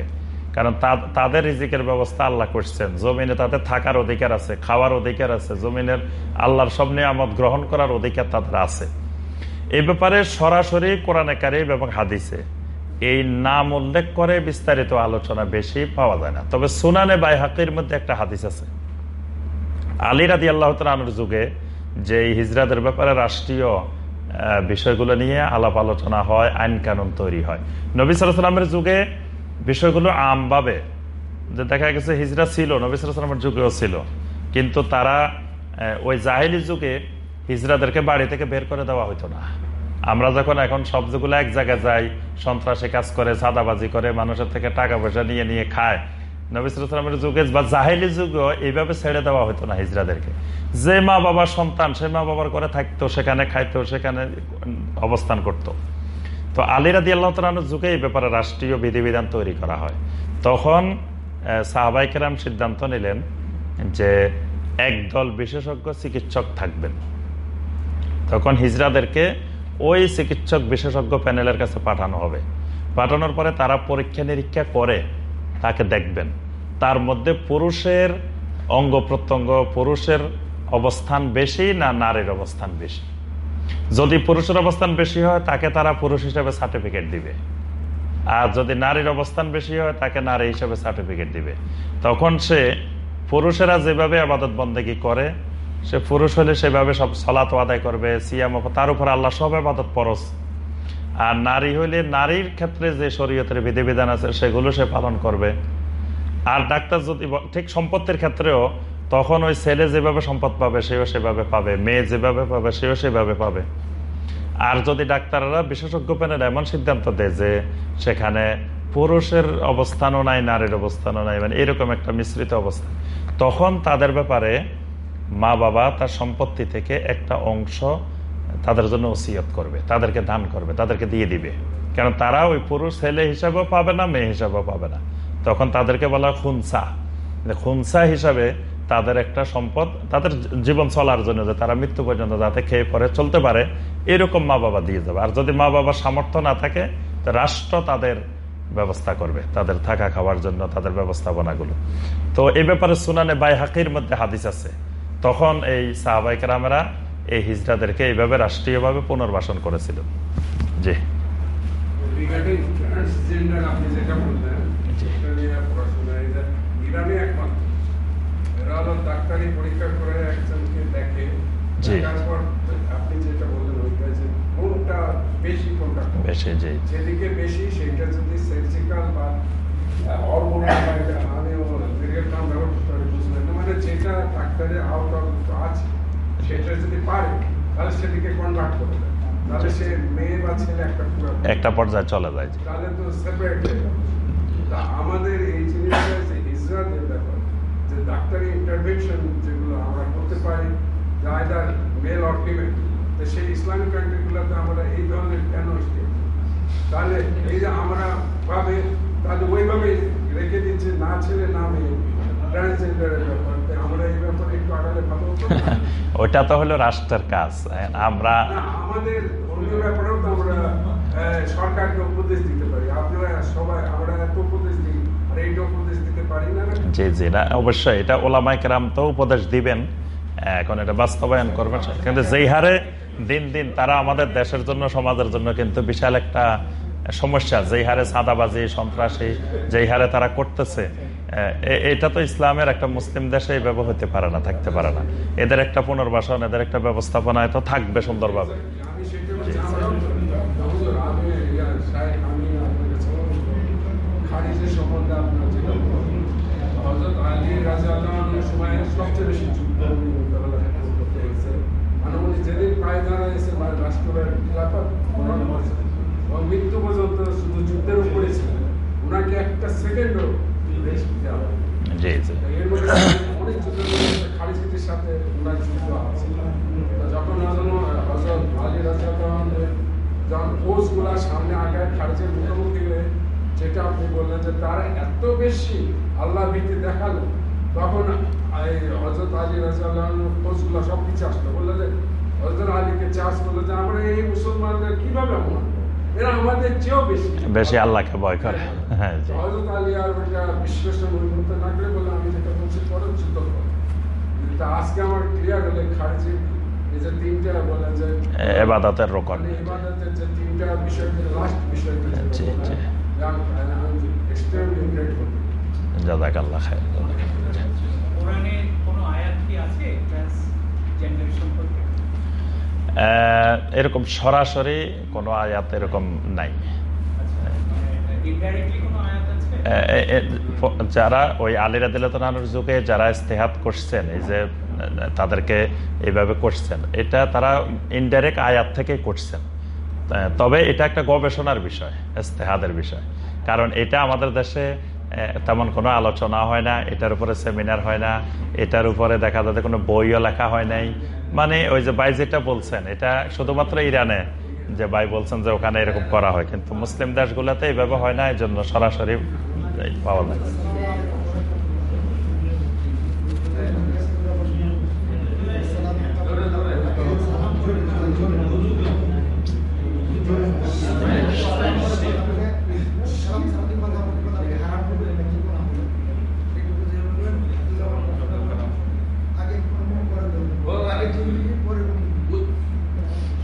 কারণ তাদের রিজিকের ব্যবস্থা আল্লাহ করছেন। জমিনে তাদের থাকার অধিকার আছে, খাওয়ার অধিকার আছে, জমিনের আল্লাহর সব নিয়ামত গ্রহণ করার অধিকার তাদের আছে। এই ব্যাপারে সরাসরি কোরআনে কারিম এবং হাদিসে এই নাম উল্লেখ করে বিস্তারিত আলোচনা বেশি পাওয়া যায় না। তবে সুনানে বাই হাকির মধ্যে একটা হাদিস আছে। আলী রাদি আল্লাহ তালুর যুগে যে হিজরাদের ব্যাপারে রাষ্ট্রীয় বিষয়গুলো নিয়ে আলাপ আলোচনা হয়, আইন কানুন তৈরি হয়। নবী সালামের যুগে বিষয়গুলো আমভাবে। যে দেখা গেছে হিজরা ছিল, নবী সালামের যুগেও ছিল। কিন্তু তারা ওই জাহেলি যুগে হিজরাদেরকে বাড়ি থেকে বের করে দেওয়া হইতো না। আমরা যখন এখন সবগুলো এক জায়গায় যাই, সন্ত্রাসী কাজ করে সাদাবাজি করে, মানুষের থেকে টাকা পয়সা নিয়ে নিয়ে খায় নবিসামের যুগে বা জাহেলি যুগে এইভাবে ছেড়ে দেওয়া হতো না হিজরাদেরকে। যে মা বাবার সন্তান, সে মা বাবার করে থাকতো, সেখানে খাইতো, সেখানে অবস্থান করত। তো আলী আলিরাদি আল্লাহ তালানোর যুগে এই ব্যাপারে রাষ্ট্রীয় বিধিবিধান তৈরি করা হয়। তখন সাহাবাইকেরাম সিদ্ধান্ত নিলেন যে একদল বিশেষজ্ঞ চিকিৎসক থাকবেন। তখন হিজরাদেরকে ওই চিকিৎসক বিশেষজ্ঞ প্যানেলের কাছে পাঠানো হবে। পাঠানোর পরে তারা পরীক্ষা নিরীক্ষা করে তাকে দেখবেন। তার মধ্যে পুরুষের অঙ্গ প্রত্যঙ্গ, পুরুষের অবস্থান বেশি না নারীর অবস্থান বেশি? যদি পুরুষের অবস্থান বেশি হয়, তাকে তারা পুরুষ হিসেবে সার্টিফিকেট দিবে। আর যদি নারীর অবস্থান বেশি হয়, তাকে নারী হিসেবে সার্টিফিকেট দিবে। তখন সে পুরুষেরা যেভাবে আবাদত বন্দেগী করে, সে পুরুষ হলে সেভাবে সব সলাত আদায় করবে, সিয়াম তার উপর আল্লাহ সব আবাদত পরস আর নারী হইলে নারীর ক্ষেত্রে যে শরীয়তের বিধিবিধান আছে, সেগুলো সে পালন করবে। আর ডাক্তার যদি ঠিক সম্পত্তির ক্ষেত্রেও তখন ওই ছেলে যেভাবে সম্পদ পাবে, সেও সেভাবে পাবে। মেয়ে যেভাবে পাবে, সেও সেভাবে পাবে। আর যদি ডাক্তাররা বিশেষজ্ঞ প্যানেল এমন সিদ্ধান্ত দেয় যে সেখানে পুরুষের অবস্থানও নাই, নারীর অবস্থানও নাই মানে এরকম একটা মিশ্রিত অবস্থা, তখন তাদের ব্যাপারে মা বাবা তার সম্পত্তি থেকে একটা অংশ তাদের জন্য ওসিয়ত করবে, তাদেরকে দান করবে, তাদেরকে দিয়ে দিবে। কারণ তারা ওই পুরুষ ছেলে হিসাবেও পাবে না, মেয়ে হিসাবেও পাবে না। তখন তাদেরকে বলা খুনসা। খুনসা হিসাবে তাদের একটা সম্পদ তাদের জীবন চলার জন্য যে তারা মৃত্যু পর্যন্ত যাতে খেয়ে পরে চলতে পারে এরকম মা বাবা দিয়ে যাবে আর যদি মা বাবার সামর্থ্য না থাকে রাষ্ট্র তাদের ব্যবস্থা করবে তাদের থাকা খাওয়ার জন্য তাদের ব্যবস্থাপনাগুলো। তো এই ব্যাপারে সুনানে বাই হাকির মধ্যে হাদিস আছে। তখন এই সাহাবাইকারামেরা এই হিজড়াদেরকে এইভাবে রাষ্ট্রীয়ভাবে পুনর্বাসন করেছিল। জি। আপনি যেটা বললেন হলো ডাক্তারি পরীক্ষা করে একজনকে দেখে। জি। আপনি যেটা বললেন ওইটা যে কোনটা বেশি কোনটা বেশি জি। যেদিকে বেশি সেটা যদি সার্জিক্যাল বা হরমোনাল বা আমি মেডিকেল টার্ম ব্যবহার করতে পারি বুঝলেন না? মানে যেটা ডাক্তারের আউট অফ আছে সেটা যদি পারে তাহলে সেদিকে করে তাহলে সে মেয়ে বা ছেলে একটা একটা পর্যায়ে চলে যায় তাহলে তো সেপারেট আমাদের এই জিনিসটা যে ইসরাতের ব্যাপার যে ডাক্তারি ইন্টারভেনশন যেগুলো আমরা করতে পারি যে আইদার মেল অর ফিমেল তো সেই ইসলামিক কান্ট্রিগুলোতে আমরা এই ধরনের কেন? তাহলে এই যে আমরা ভাবে তাহলে ওইভাবে রেখে দিচ্ছে না ছেলে না মেয়ে ট্রান্সজেন্ডারের ব্যাপার তো আমরা এই ব্যাপারে একটু আগালে ভালো হতো। ওইটা তো হলো রাষ্ট্রের কাজ আমরা না, আমাদের ধর্মীয় ব্যাপারেও তো আমরা সরকারকে উপদেশ দিতে পারি। আপনারা সবাই আমরা এত উপদেশ দিই। জি জি না অবশ্যই। এটা ওলামাই কেরাম তো উপদেশ দিবেন। এখন এটা বাস্তবায়ন করবেন কিন্তু যেই হারে দিন দিন তারা আমাদের দেশের জন্য সমাজের জন্য কিন্তু বিশাল একটা সমস্যা। যেই হারে সাদাবাজি সন্ত্রাসী যেই হারে তারা করতেছে এটা তো ইসলামের একটা মুসলিম দেশে এইভাবে হতে পারে না থাকতে পারে না। এদের একটা পুনর্বাসন এদের একটা ব্যবস্থাপনা তো থাকবে সুন্দরভাবে আমি সেটা বলছি, আমরাও হুজুর, আমি ইয়া, সাহেব, আমি আপনার কাছে অনুরোধ করব। খারিজের সম্বন্ধে আপনার যেটা বললেন, হযরত আলী রাদিয়াল্লাহু সবচেয়ে বেশি যুদ্ধ করতে হয়েছে। যেদিন পায়ে দাঁড়াইছে, মানে রাষ্ট্রের খিলাফত গ্রহণ করেছেন। এবং মৃত্যু পর্যন্ত শুধু যুদ্ধের উপরে ছিলেন ওনাকে একটা সেকেন্ডও রেস্ট দেওয়া হয়নি। জি জি এর মধ্যে অনেক যুদ্ধ রয়েছে, সাথে ওনার যুদ্ধ আছে যখন হজরত হজরত আলী রাদিয়াল্লাহু যখন ফোর্সগুলা সামনে আগায় খালিদের মুখোমুখি যেটা আপনি বললেন যে তারা এত বেশি আল্লাহ ভীতি দেখাল তখন এই হজরত আলী আনহু সব কিছু আসলো। বলল যে হজরত আলীকে চাষ করল যে আমরা এই মুসলমানদের কীভাবে এরা আমাদের চেয়েও বেশি। বেশি আল্লাহকে ভয় করে। হ্যাঁ। আলী আর ওটা বিশ্লেষণ উন্নত না করে বলে আমি যেটা বলছি পরে যুদ্ধ করো আজকে আমার ক্লিয়ার হলে খারিজি এই যে তিনটা বলে রোকন মানে যে তিনটা বিষয় লাস্ট বিষয় জি, জি। এক্সট্রিমলি গ্রেটফুল খায় এরকম সরাসরি কোনো আয়াত এরকম নাই। এ- প- যারা ওই আলিরা দিলাতনানোর যুগে যারা ইস্তেহাত করছেন এই যে তাদেরকে এইভাবে করছেন এটা তারা ইনডাইরেক্ট আয়াত থেকেই করছেন। তবে এটা একটা গবেষণার বিষয় ইস্তেহাদের বিষয়। কারণ এটা আমাদের দেশে তেমন কোনো আলোচনা হয় না, এটার উপরে সেমিনার হয় না, এটার উপরে দেখা যাচ্ছে কোনো বইও লেখা হয় নাই। মানে ওই যে ভাই যেটা বলছেন, এটা শুধুমাত্র ইরানে যে ভাই বলছেন যে ওখানে এরকম করা হয়, কিন্তু মুসলিম দেশগুলোতে এইভাবে হয় না এই জন্য সরাসরি পাওয়া যায়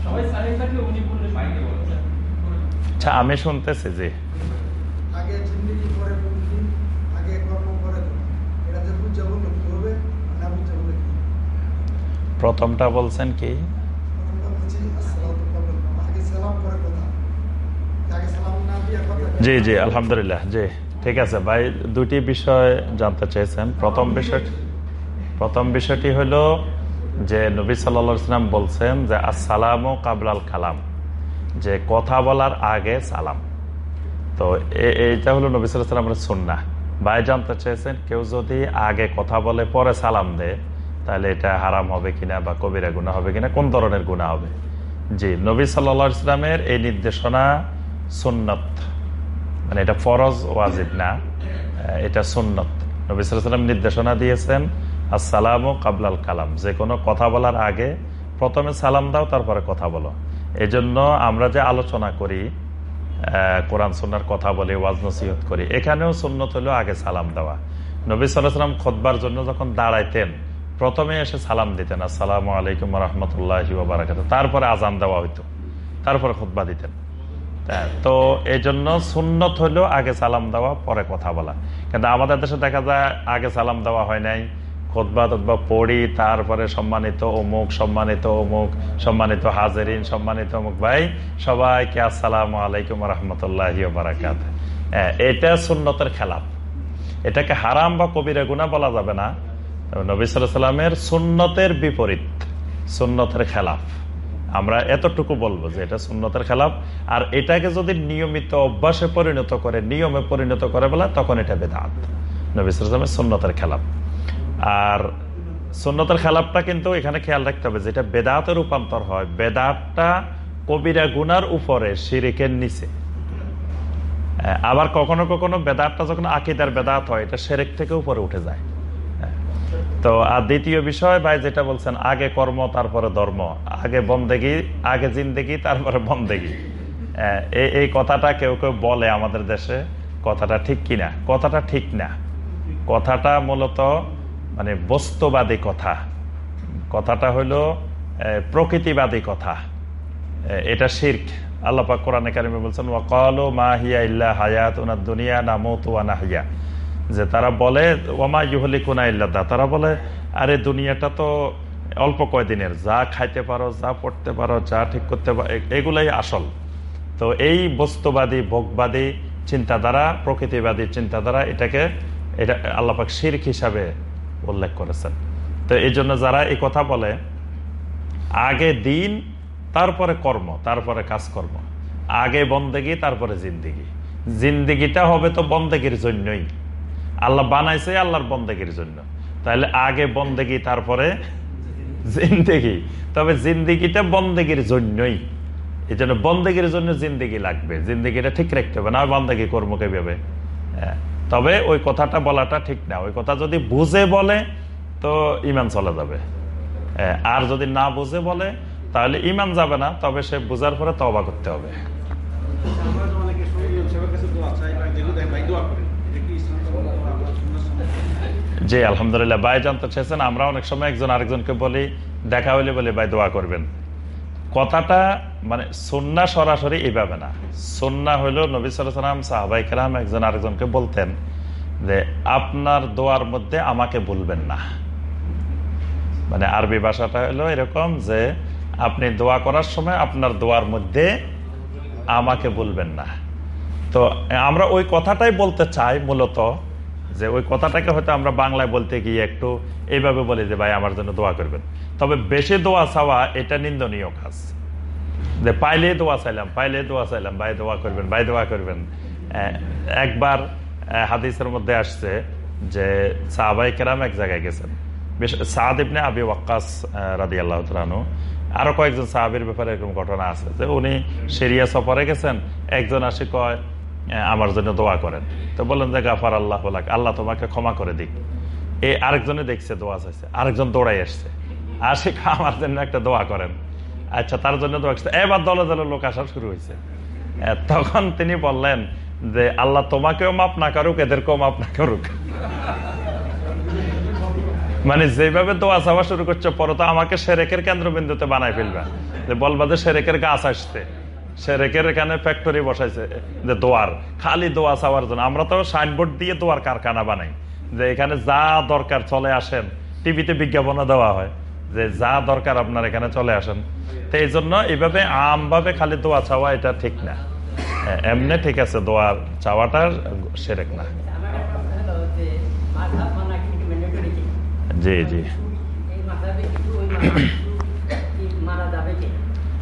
সবাই সাইলেন্ট থাকলে উনি বললে মাইকে বলছেন আচ্ছা আমি শুনতেছি যে আগে জিন্দগি পরে বুদ্ধি আগে কর্ম করে তো এটা যে বুঝা বললে কি হবে আর না বুঝা বললে কি প্রথমটা বলছেন কি প্রথমটা বলছি আসসালামু আলাইকুম আগে সালাম করে কথা। আগে সালাম না দিয়ে কথা জি জি আলহামদুলিল্লাহ জি। ঠিক আছে ভাই দুটি বিষয় জানতে চেয়েছেন। প্রথম বিষয় প্রথম বিষয়টি হলো যে নবী সাল্লা সাল্লাম বলছেন যে আসসালামু কাবলাল কালাম। যে কথা বলার আগে সালাম। তো এইটা হলো নবী সাল্লামের সুন্না। ভাই জানতে চেয়েছেন, কেউ যদি আগে কথা বলে পরে সালাম দেয়, তাহলে এটা হারাম হবে কিনা বা কবিরা গুণা হবে কিনা, কোন ধরনের গুণা হবে? জি, নবী সাল্লা ইসলামের এই নির্দেশনা সুন্নত। মানে এটা ফরজ, ওয়াজিব না, এটা সুন্নত। নবী সাল্লাম নির্দেশনা দিয়েছেন, আসসালাম কাবলাল কালাম। যে কোনো কথা বলার আগে প্রথমে সালাম দাও, তারপরে কথা বলো। এই জন্য আমরা যে আলোচনা করি কোরআন, সুন্নার কথা বলি, ওয়াজ নসিহত করি, এখানেও সুন্নত হলো আগে সালাম দেওয়া। নবী সাল্লাম খোদবার জন্য যখন দাঁড়াইতেন, প্রথমে এসে সালাম দিতেন, আসসালামু আলাইকুম রহমতুল্লাহ বারাকাত তারপরে আজান দেওয়া হইতো, তারপরে খুতবা দিতেন। তো এই জন্য সুন্নত হলেও আগে সালাম দেওয়া, পরে কথা বলা। কিন্তু আমাদের দেশে দেখা যায়, আগে সালাম দেওয়া হয় নাই। খোদবা তোদবা পড়ি তারপরে সম্মানিত অমুক সম্মানিত অমুক সম্মানিত হাজারিন সম্মানিত অমুক। ভাই সবাইকে আসসালাম আলাইকুম রহমতুল্লাহ বারাকাত হ্যাঁ, এটা সুন্নতের খেলাফ। এটাকে হারাম বা কবিরা গুণা বলা যাবে না। নবী সাল্লামের সুন্নতের বিপরীত সুন্নতের খেলাফ। আমরা এতটুকু বলব যে এটা সুন্নতের খেলাফ। আর এটাকে যদি নিয়মিত অভ্যাসে পরিণত করে নিয়মে পরিণত করে বলা তখন এটা বেদাত। নবী সাল্লামের সুন্নতের খেলাফ। আর সুন্নতের খেলাপটা কিন্তু এখানে খেয়াল রাখতে হবে, যেটা বেদাতে রূপান্তর হয়। বেদাতটা কবিরা গুনার উপরে, শিরিকের নিচে। আবার কখনো কখনো বেদাতটা যখন আকিদার বেদাত হয়, এটা সেরেক থেকে উপরে উঠে যায়। তো আর দ্বিতীয় বিষয়, ভাই, যেটা বলছেন, আগে কর্ম, তারপরে ধর্ম। আগে বন্দেগি, আগে জিন্দেগি, তারপরে বন্দেগি। এই এই কথাটা কেউ কেউ বলে আমাদের দেশে, কথাটা ঠিক কিনা? কথাটা ঠিক না। কথাটা মূলত মানে বস্তুবাদী কথা। কথাটা হইল প্রকৃতিবাদী কথা। এটা শির্ক। আল্লাপাক কোরআনে কারিমে বলছেন, ওয়াকালো মা হিয়া ইল্লা হায়াত উনার দুনিয়া নামত ওয়ানা হিয়া যে তারা বলে ওমা ইহলি কুনা ইল্লাদা তারা বলে, আরে দুনিয়াটা তো অল্প কয়দিনের। যা খাইতে পারো, যা পড়তে পারো, যা ঠিক করতে পারো এগুলাই আসল। তো এই বস্তুবাদী, ভোগবাদী চিন্তাধারা, প্রকৃতিবাদী চিন্তাধারা, এটাকে, এটা আল্লাপাক শির্ক হিসাবে উল্লেখ করেছেন। তো এই জন্য যারা এই কথা বলে আগে দিন তারপরে কর্ম তারপরে কাজকর্ম। আগে বন্দেগি তারপরে জিন্দিগি। জিন্দিগিটা হবে তো বন্দেগির জন্যই। আল্লাহ বানাইছে আল্লাহর বন্দেগির জন্য। তাহলে আগে বন্দেগি তারপরে জিন্দেগি। তবে জিন্দিগিটা বন্দেগির জন্যই। এই জন্য বন্দেগির জন্য জিন্দিগি লাগবে। জিন্দিগিটা ঠিক রাখতে হবে না বন্দেগি কর্ম কীভাবে হ্যাঁ, তবে ওই কথাটা বলাটা ঠিক না। ওই কথা যদি বুঝে বলে, তো ইমান চলে যাবে। আর যদি না বুঝে বলে, তাহলে ইমান যাবে না, তবে সে বুঝার পরে তবা করতে হবে? জি, আলহামদুলিল্লাহ ভাই জানতে চেয়েছেন, আমরা অনেক সময় একজন আরেকজনকে বলি, দেখা হইলে বলে, ভাই, দোয়া করবেন। কথাটা মানে সন্না সরাসরি এইভাবে না। সন্না হইল নবী সালাম সাহাবাই কেরাম একজন আরেকজনকে বলতেন যে, আপনার দোয়ার মধ্যে আমাকে বলবেন না। মানে আরবি ভাষাটা হলো এরকম যে, আপনি দোয়া করার সময় আপনার দোয়ার মধ্যে আমাকে বলবেন না। তো আমরা ওই কথাটাই বলতে চাই মূলত যে ওই কথাটাকে হয়তো আমরা বাংলায় বলতে গিয়ে একটু এইভাবে বলি যে, ভাই, আমার জন্য দোয়া করবেন। তবে বেশি দোয়া চাওয়া, এটা নিন্দনীয় কাজ। যে, পাইলে দোয়া চাইলাম, পাইলে দোয়া চাইলাম, ভাই, দোয়া করবেন, ভাই, দোয়া করবেন। একবার হাদিসের মধ্যে আসছে যে সাহাবাই কেরাম এক জায়গায় গেছেন। বেশ- সাদ ইবনে আবি ওয়াক্কাস রাদি আল্লাহ তালু আরও কয়েকজন সাহাবির ব্যাপারে এরকম ঘটনা আছে যে, উনি সিরিয়া সফরে গেছেন, একজন আসি কয় আমার জন্য দোয়া করেন। তো বললেন, যে গাফার আল্লাহ বলাক আল্লাহ তোমাকে ক্ষমা করে দিক। এই আরেকজনে দেখছে, দোয়া চাইছে, আরেকজন দৌড়াই আসছে। আশিক, আমার জন্য একটা দোয়া করেন। আচ্ছা তার জন্য দোয়া করছে। এবার দলে দলে লোক আসা শুরু হয়েছে। তখন তিনি বললেন যে, আল্লাহ তোমাকেও মাপ না করুক, এদেরকেও মাপ না করুক। মানে যেভাবে দোয়া চাওয়া শুরু করছে, পরে তো আমাকে সেরেকের কেন্দ্রবিন্দুতে বানাই ফেলবে। যে বলবা যে সেরেকের গাছ আসছে। সেরেকের এখানে ফ্যাক্টরি বসাইছে যে দোয়ার খালি দোয়া চাওয়ার জন্য। আমরা তো সাইনবোর্ড দিয়ে দোয়ার কারখানা বানাই যে এখানে যা দরকার চলে আসেন টিভিতে বিজ্ঞাপনও দেওয়া হয় যে যা দরকার আপনার এখানে চলে আসেন। তো এই জন্য এইভাবে আমভাবে খালি দোয়া চাওয়া এটা ঠিক না। এমনি ঠিক আছে দোয়া চাওয়াটা সেরেক না। জি একটা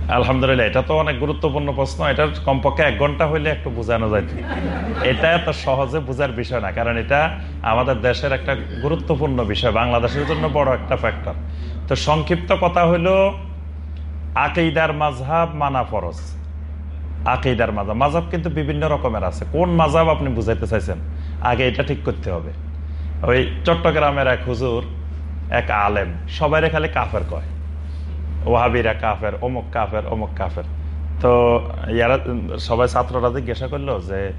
আলহামদুলিল্লাহ, এটা তো অনেক গুরুত্বপূর্ণ প্রশ্ন। এটার কমপক্ষে এক ঘণ্টা হইলে একটু বোঝানো যায়। এটা এত সহজে বোঝার বিষয় না, কারণ এটা আমাদের দেশের একটা গুরুত্বপূর্ণ বিষয়, বাংলাদেশের জন্য বড় একটা ফ্যাক্টর তো সংক্ষিপ্ত কথা হইল আকেইদার মাঝহাব মানা ফরজ। আকেইদার মাঝাব মাঝাব কিন্তু বিভিন্ন রকমের আছে। কোন মাঝাব আপনি বুঝাইতে চাইছেন? আগে এটা ঠিক করতে হবে। ওই চট্টগ্রামের এক হুজুর, এক আলেম সবাই খালি কাফের কয়। ওহাবিরা কাফের, অমুক কাফের অমুক কাফের। তো ইয়ারা, সবাই ছাত্ররা জিজ্ঞাসা করল যে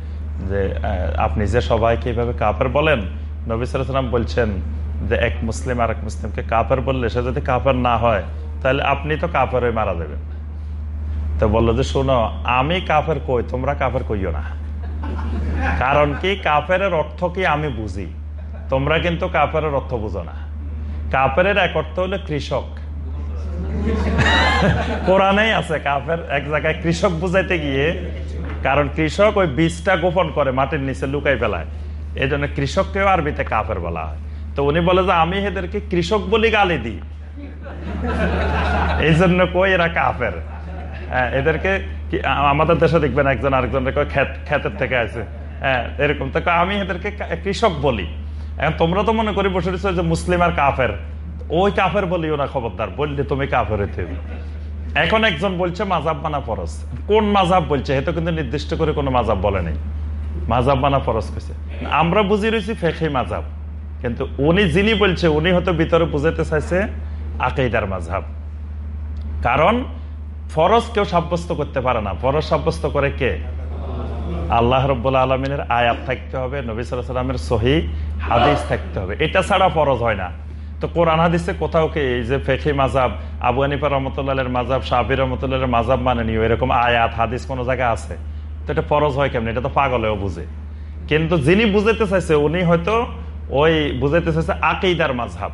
যে আপনি যে সবাইকে এইভাবে কাফের বলেন? নবী সালাম বলছেন যে, এক মুসলিম আর এক মুসলিমকে কাফের বললে সে যদি কাফের না হয়, তাহলে আপনি তো কাফের হয়ে মারা যাবেন। তো বলল যে, শোনো, আমি কাফের কই? তোমরা কাফের কইও না। কারণ কি? কাফের অর্থ কি আমি বুঝি। তোমরা কিন্তু কাফের অর্থ বুঝো না। কাফের এক অর্থ হলো কৃষক। কোরআনেই আছে কাফের, এক জায়গায় কৃষক বুঝাইতে গিয়ে, কারণ কৃষক ওই বীজটা গোপন করে মাটির নিচে লুকাই ফেলায়। এই জন্য কৃষককেও আরবিতে কাফের বলা হয়। তো উনি বলে যে, আমি এদেরকে কৃষক বলি গালি দিই। এই জন্য কই এরা কাফের? হ্যাঁ এদেরকে আমাদের দেশে দেখবেন একজন আরেকজনের কয় ক্ষেত থেকে আছে হ্যাঁ এরকম। তো আমি এদেরকে কৃষক বলি। এখন তোমরা তো মনে করি বসে যে, মুসলিম আর কাফের। ওই কাফের বলিও না খবরদার, বললে তুমি কাফের হইতে এখন একজন বলছে, মাজাব মানা ফরজ। কোন মাজাব বলছে, এ তো কিন্তু নির্দিষ্ট করে কোনো মাজাব বলে নেই। মাজাব মানা ফরজ কইছে। আমরা বুঝি রয়েছি ফেখি মাজাব, কিন্তু উনি যিনি বলছে, উনি হয়তো ভিতরে বুঝাতে চাইছে আকেইদার মাঝাব কারণ ফরজ কেউ সাব্যস্ত করতে পারে না। ফরজ সাব্যস্ত করে কে? আল্লাহ রব্বুল্লা আলমিনের আয়াত থাকতে হবে, নবী সাল্লামের সহি হাদিস থাকতে হবে। এটা ছাড়া ফরজ হয় না। তো কোরআন হাদিসে কোথাও কে এই যে ফেখি মাজাব, আবু আনিফা রহমতুল্লাহের মাজাব শাহির রহমতুল্লাহের মাজাব মানে নিও এরকম আয়াত, হাদিস কোনো জায়গায় আছে? তো এটা ফরজ হয় কেমন? এটা তো পাগলেও বুঝে। কিন্তু যিনি বুঝাইতে চাইছে, উনি হয়তো ওই বুঝাইতে চাইছে আকেইদার মাঝহাব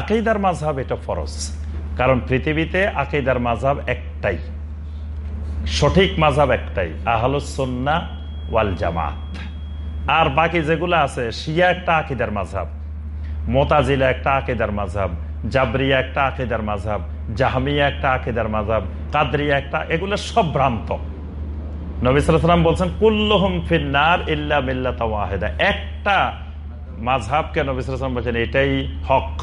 আকেইদার মাঝহাব এটা ফরজ। কারণ পৃথিবীতে আকেইদার মাঝহাব একটাই। সঠিক মাঝহাব একটাই আহলুসন্না ওয়াল জামাত। আর বাকি যেগুলো আছে, শিয়া একটা আকিদার মাঝহাব মোতাজিলা একটা আকেদার মাঝহাব জাবরিয়া একটা আকিদার মাঝহাব জাহামিয়া একটা আকিদার মাঝহাব কাদরিয়া একটা, এগুলো সব ভ্রান্ত। নবী সাল্লাম বলছেন, কুল্লুহুম ফিন্নার ইল্লা মিল্লাত ওয়াহিদা। একটা মাঝহাবকে নবী সাল্লাম বলছেন, এটাই হক।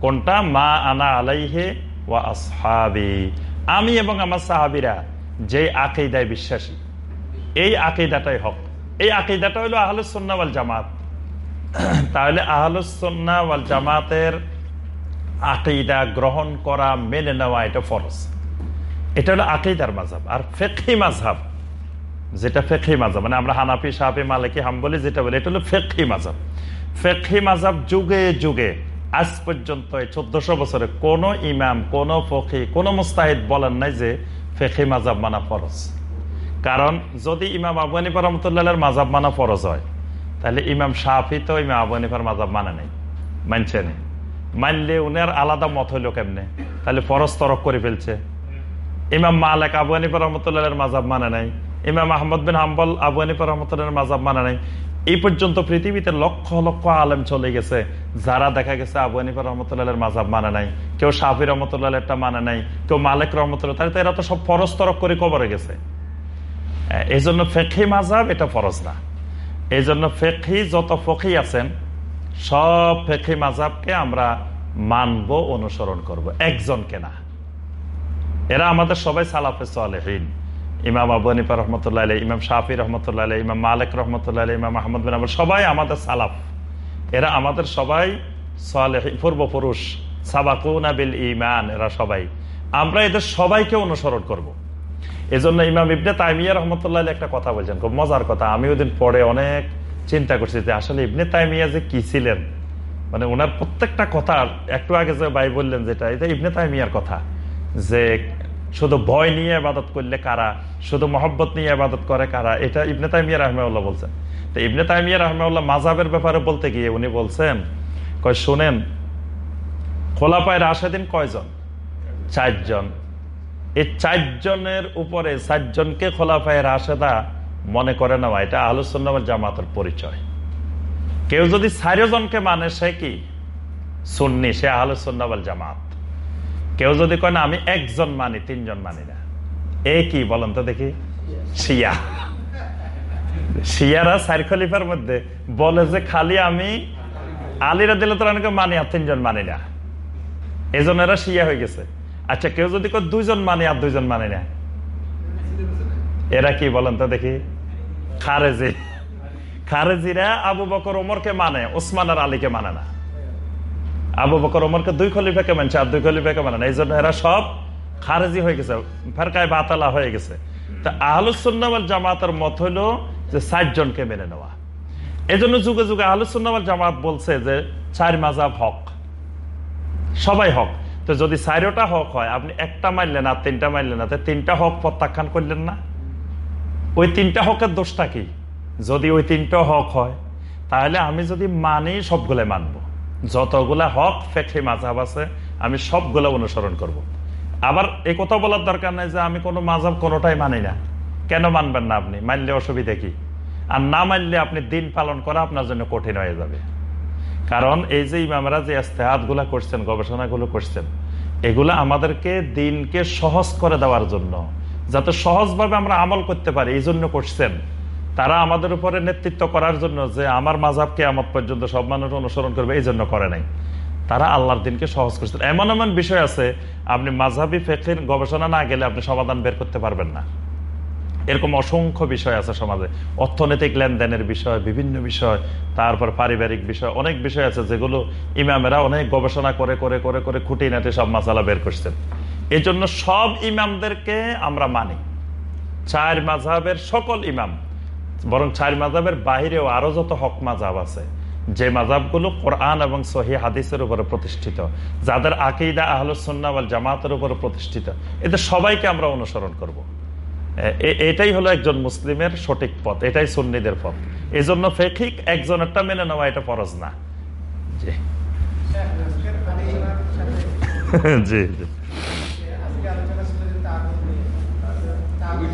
কোনটা? মা আনা আলাইহে ওয়া আসহাবি। আমি এবং আমার সাহাবিরা যে আকেইদায় বিশ্বাসী, এই আকেইদাটাই হক। এই আকেইদাটা হলো আহলুসন্না ওয়াল জামাত। তাহলে আহলুসন্না ওয়াল জামাতের আকেইদা গ্রহণ করা, মেনে নেওয়া এটা ফরজ। এটা হলো আকেইদার মাঝহাব আর ফেকি মাঝহাব যেটা ফেকি মাঝহাব মানে আমরা হানাফি সাহাফি মালিকি, হাম্বলি যেটা বলি, এটা হলো ফেকি মাঝহাব ফেকি মাঝহাব যুগে যুগে, আজ পর্যন্ত এই চোদ্দশো বছরে কোন ইমাম, কোন ফকি, কোন মুস্তাহিদ বলেন নাই যে ফেকি মাঝহাব মানা ফরজ। কারণ যদি ইমাম আবু হানিফা রহমতুল্লাহ মাঝহাব মানা ফরজ হয় তাহলে ইমাম শাহি তো ইমাম আবু হানিফার মাঝহাব মানে নেই, মানছে নেই। মানলে উনার আলাদা মত হইল কেমনে? তাহলে ফরজ তরক করে ফেলছে। ইমাম মালেক আবু হানিফা রহমতুল্লাহের মাজাব মানে নাই। ইমাম আহমদ বিন হাম্বল আবু হানিফা রহমতুল্লাহের মাজাব মানে নাই। এই পর্যন্ত পৃথিবীতে লক্ষ লক্ষ আলেম চলে গেছে, যারা দেখা গেছে আবু হানিফা রহমতুল্লাহের মাজাব মানে নাই। কেউ শাহি রহমতুল্লাহেরটা মানে নাই, কেউ মালিক রহমতুল্লাহ, তাহলে এরা তো সব ফরজ তরক করে কবরে গেছে। এই জন্য ফেকি মাজাব এটা ফরজ না। এই জন্য ফেকি যত ফকি আছেন, সব ফেকি মাজাবকে আমরা মানব, অনুসরণ করব। একজনকে না। এরা আমাদের সবাই সালাফে সালেহীন। ইমাম আবু হানিফা রহমতুল্লাহ আলাই ইমাম শাহি রহমতুল্লাহ আলাই ইমাম মালিক রহমতুল্লাহ আলাই ইমাম আহমদ বিন আবুল সবাই আমাদের সালাফ। এরা আমাদের সবাই সালেহীন, পূর্বপুরুষ। সাবাকুনা বিল ইমান এরা সবাই। আমরা এদের সবাইকে অনুসরণ করব। এজন্য ইমাম ইবনে তাইমিয়া রহমতুল্লাহ একটা কথা বলছেন, খুব মজার কথা। আমি ওদিন পরে অনেক চিন্তা করছি যে আসলে ইবনে তাইমিয়া যে কি ছিলেন? মানে ওনার প্রত্যেকটা কথা একটু আগে যে ভাই বললেন যেটা, এটা ইবনে তাইমিয়ার কথা। যে শুধু ভয় নিয়ে আবাদত করলে কারা, শুধু মহব্বত নিয়ে আবাদত করে কারা, এটা ইবনে তাইমিয়া রহমাউল্লাহ বলছেন। তো ইবনে তাইমিয়া রহমাউল্লাহ মাজাবের ব্যাপারে বলতে গিয়ে উনি বলছেন, কয় শোনেন খোলাপায় রাশেদিন কয়জন? চারজন। এই চারজনের উপরে চারজনকে খোলাফায় রাশেদা মনে করে নেওয়া এটা আলোচনা জামাতের পরিচয়। কেউ যদি চারজনকে মানে সে কি? সুন্নি, সে আলোচনাবাল জামাত। কেউ যদি কয়, না, আমি একজন মানি, তিনজন মানি না। এ কি বলেন তো দেখি? শিয়া। শিয়ারা সাইর খলিফার মধ্যে বলে যে, খালি আমি আলীরা দিলে তো অনেকে মানি আর তিনজন মানি না। এরা শিয়া হয়ে গেছে। আচ্ছা কেউ যদি দুইজন মানি আর দুইজন মানে না? এরা কি বলেন তো দেখি? খারেজি। খারেজিরা আবু বকর ওমরকে মানে ওসমান আর আলীকে মানে না। আবু বকর ওমরকে দুই খলিফাকে মানছে আর দুই খলিফাকে মানে না। এই জন্য এরা সব খারেজি হয়ে গেছে, ফেরকায় বাতালা হয়ে গেছে। তা আহলুসুন্নাওয়াল জামাতের মত হইল যে ষাট জনকে মেনে নেওয়া। এই জন্য যুগে যুগে আহলুসুন্নাওয়াল জামাত বলছে যে চার মাজাব হক। সবাই হক। তো যদি চারোটা হক হয়, আপনি একটা মারলেন আর তিনটা মারলেন না তিনটা হক প্রত্যাখ্যান করলেন না? ওই তিনটা হকের দোষটা কি? যদি ওই তিনটা হক হয়, তাহলে আমি যদি মানি সবগুলো মানব। যতগুলা হক ফেকি মাঝাব আছে, আমি সবগুলো অনুসরণ করব। আবার এই কথা বলার দরকার নাই যে আমি কোনো মাঝাব কোনোটাই মানি না। কেন মানবেন না আপনি? মানলে অসুবিধা কি? আর না মানলে আপনি দিন পালন করা আপনার জন্য কঠিন হয়ে যাবে। কারণ এই যে ইমামরা যে ইস্তেহাদগুলা করছেন, গবেষণাগুলো করছেন এগুলা আমাদেরকে দিনকে সহজ করে দেওয়ার জন্য। যাতে সহজভাবে আমরা আমল করতে পারি এই জন্য করছেন। তারা আমাদের উপরে নেতৃত্ব করার জন্য যে আমার মাঝাবকে আমার পর্যন্ত সব মানুষ অনুসরণ করবে এই জন্য করে নাই। তারা আল্লাহর দিনকে সহজ করছেন। এমন এমন বিষয় আছে, আপনি মাঝাবি ফেকের গবেষণা না গেলে আপনি সমাধান বের করতে পারবেন না। এরকম অসংখ্য বিষয় আছে সমাজে। অর্থনৈতিক লেনদেনের বিষয়, বিভিন্ন বিষয়, তারপর পারিবারিক বিষয়, অনেক বিষয় আছে যেগুলো ইমামেরা অনেক গবেষণা করে করে করে করে খুঁটিনাটি সব মাসালা বের করছেন। এই জন্য সব ইমামদেরকে আমরা মানি। চার মাঝাবের সকল ইমাম, বরং চার মাঝাবের বাহিরেও আরও যত হক মাঝাব আছে, যে মাঝাবগুলো কোরআন এবং সহি হাদিসের উপরে প্রতিষ্ঠিত, যাদের আকিদা আহলুসন্নাওয়াল জামাতের উপরে প্রতিষ্ঠিত, এদের সবাইকে আমরা অনুসরণ করব। এ- এটাই হলো একজন মুসলিমের সঠিক পথ এটাই সুন্নিদের পথ। এই জন্য ফেকিক একজনেরটা মেনে নেওয়া এটা ফরজ না। জি। জি জি। আলোচনা ছিল যে তাগুত নিয়ে। তাগুত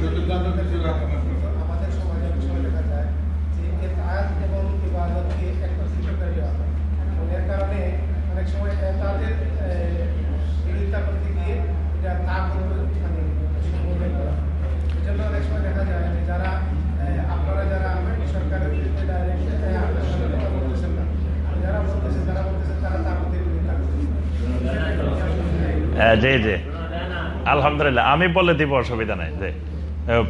আমাদের সমাজে অনেক সময় দেখা যায় যে এতাআত এবং ইবাদতকে একত্রিত করে দেওয়া হয়। এবং এর কারণে অনেক সময় তাদের বিরোধিতা করতে গিয়ে এটা তাগুত মানে সম্বোধন করা হয়। এজন্য অনেক সময় দেখা যায় যে যারা আহ, আপনারা যারা সরকারের বিরুদ্ধে ডাইরেক্ট কথা বলতেছেন না যারা বলতেছেন তারা বলতেছেন তারা তাগুতের বিরুদ্ধে আহ, জি জি। আলহামদুলিল্লাহ, আমি বলে দিব অসুবিধা নাই যে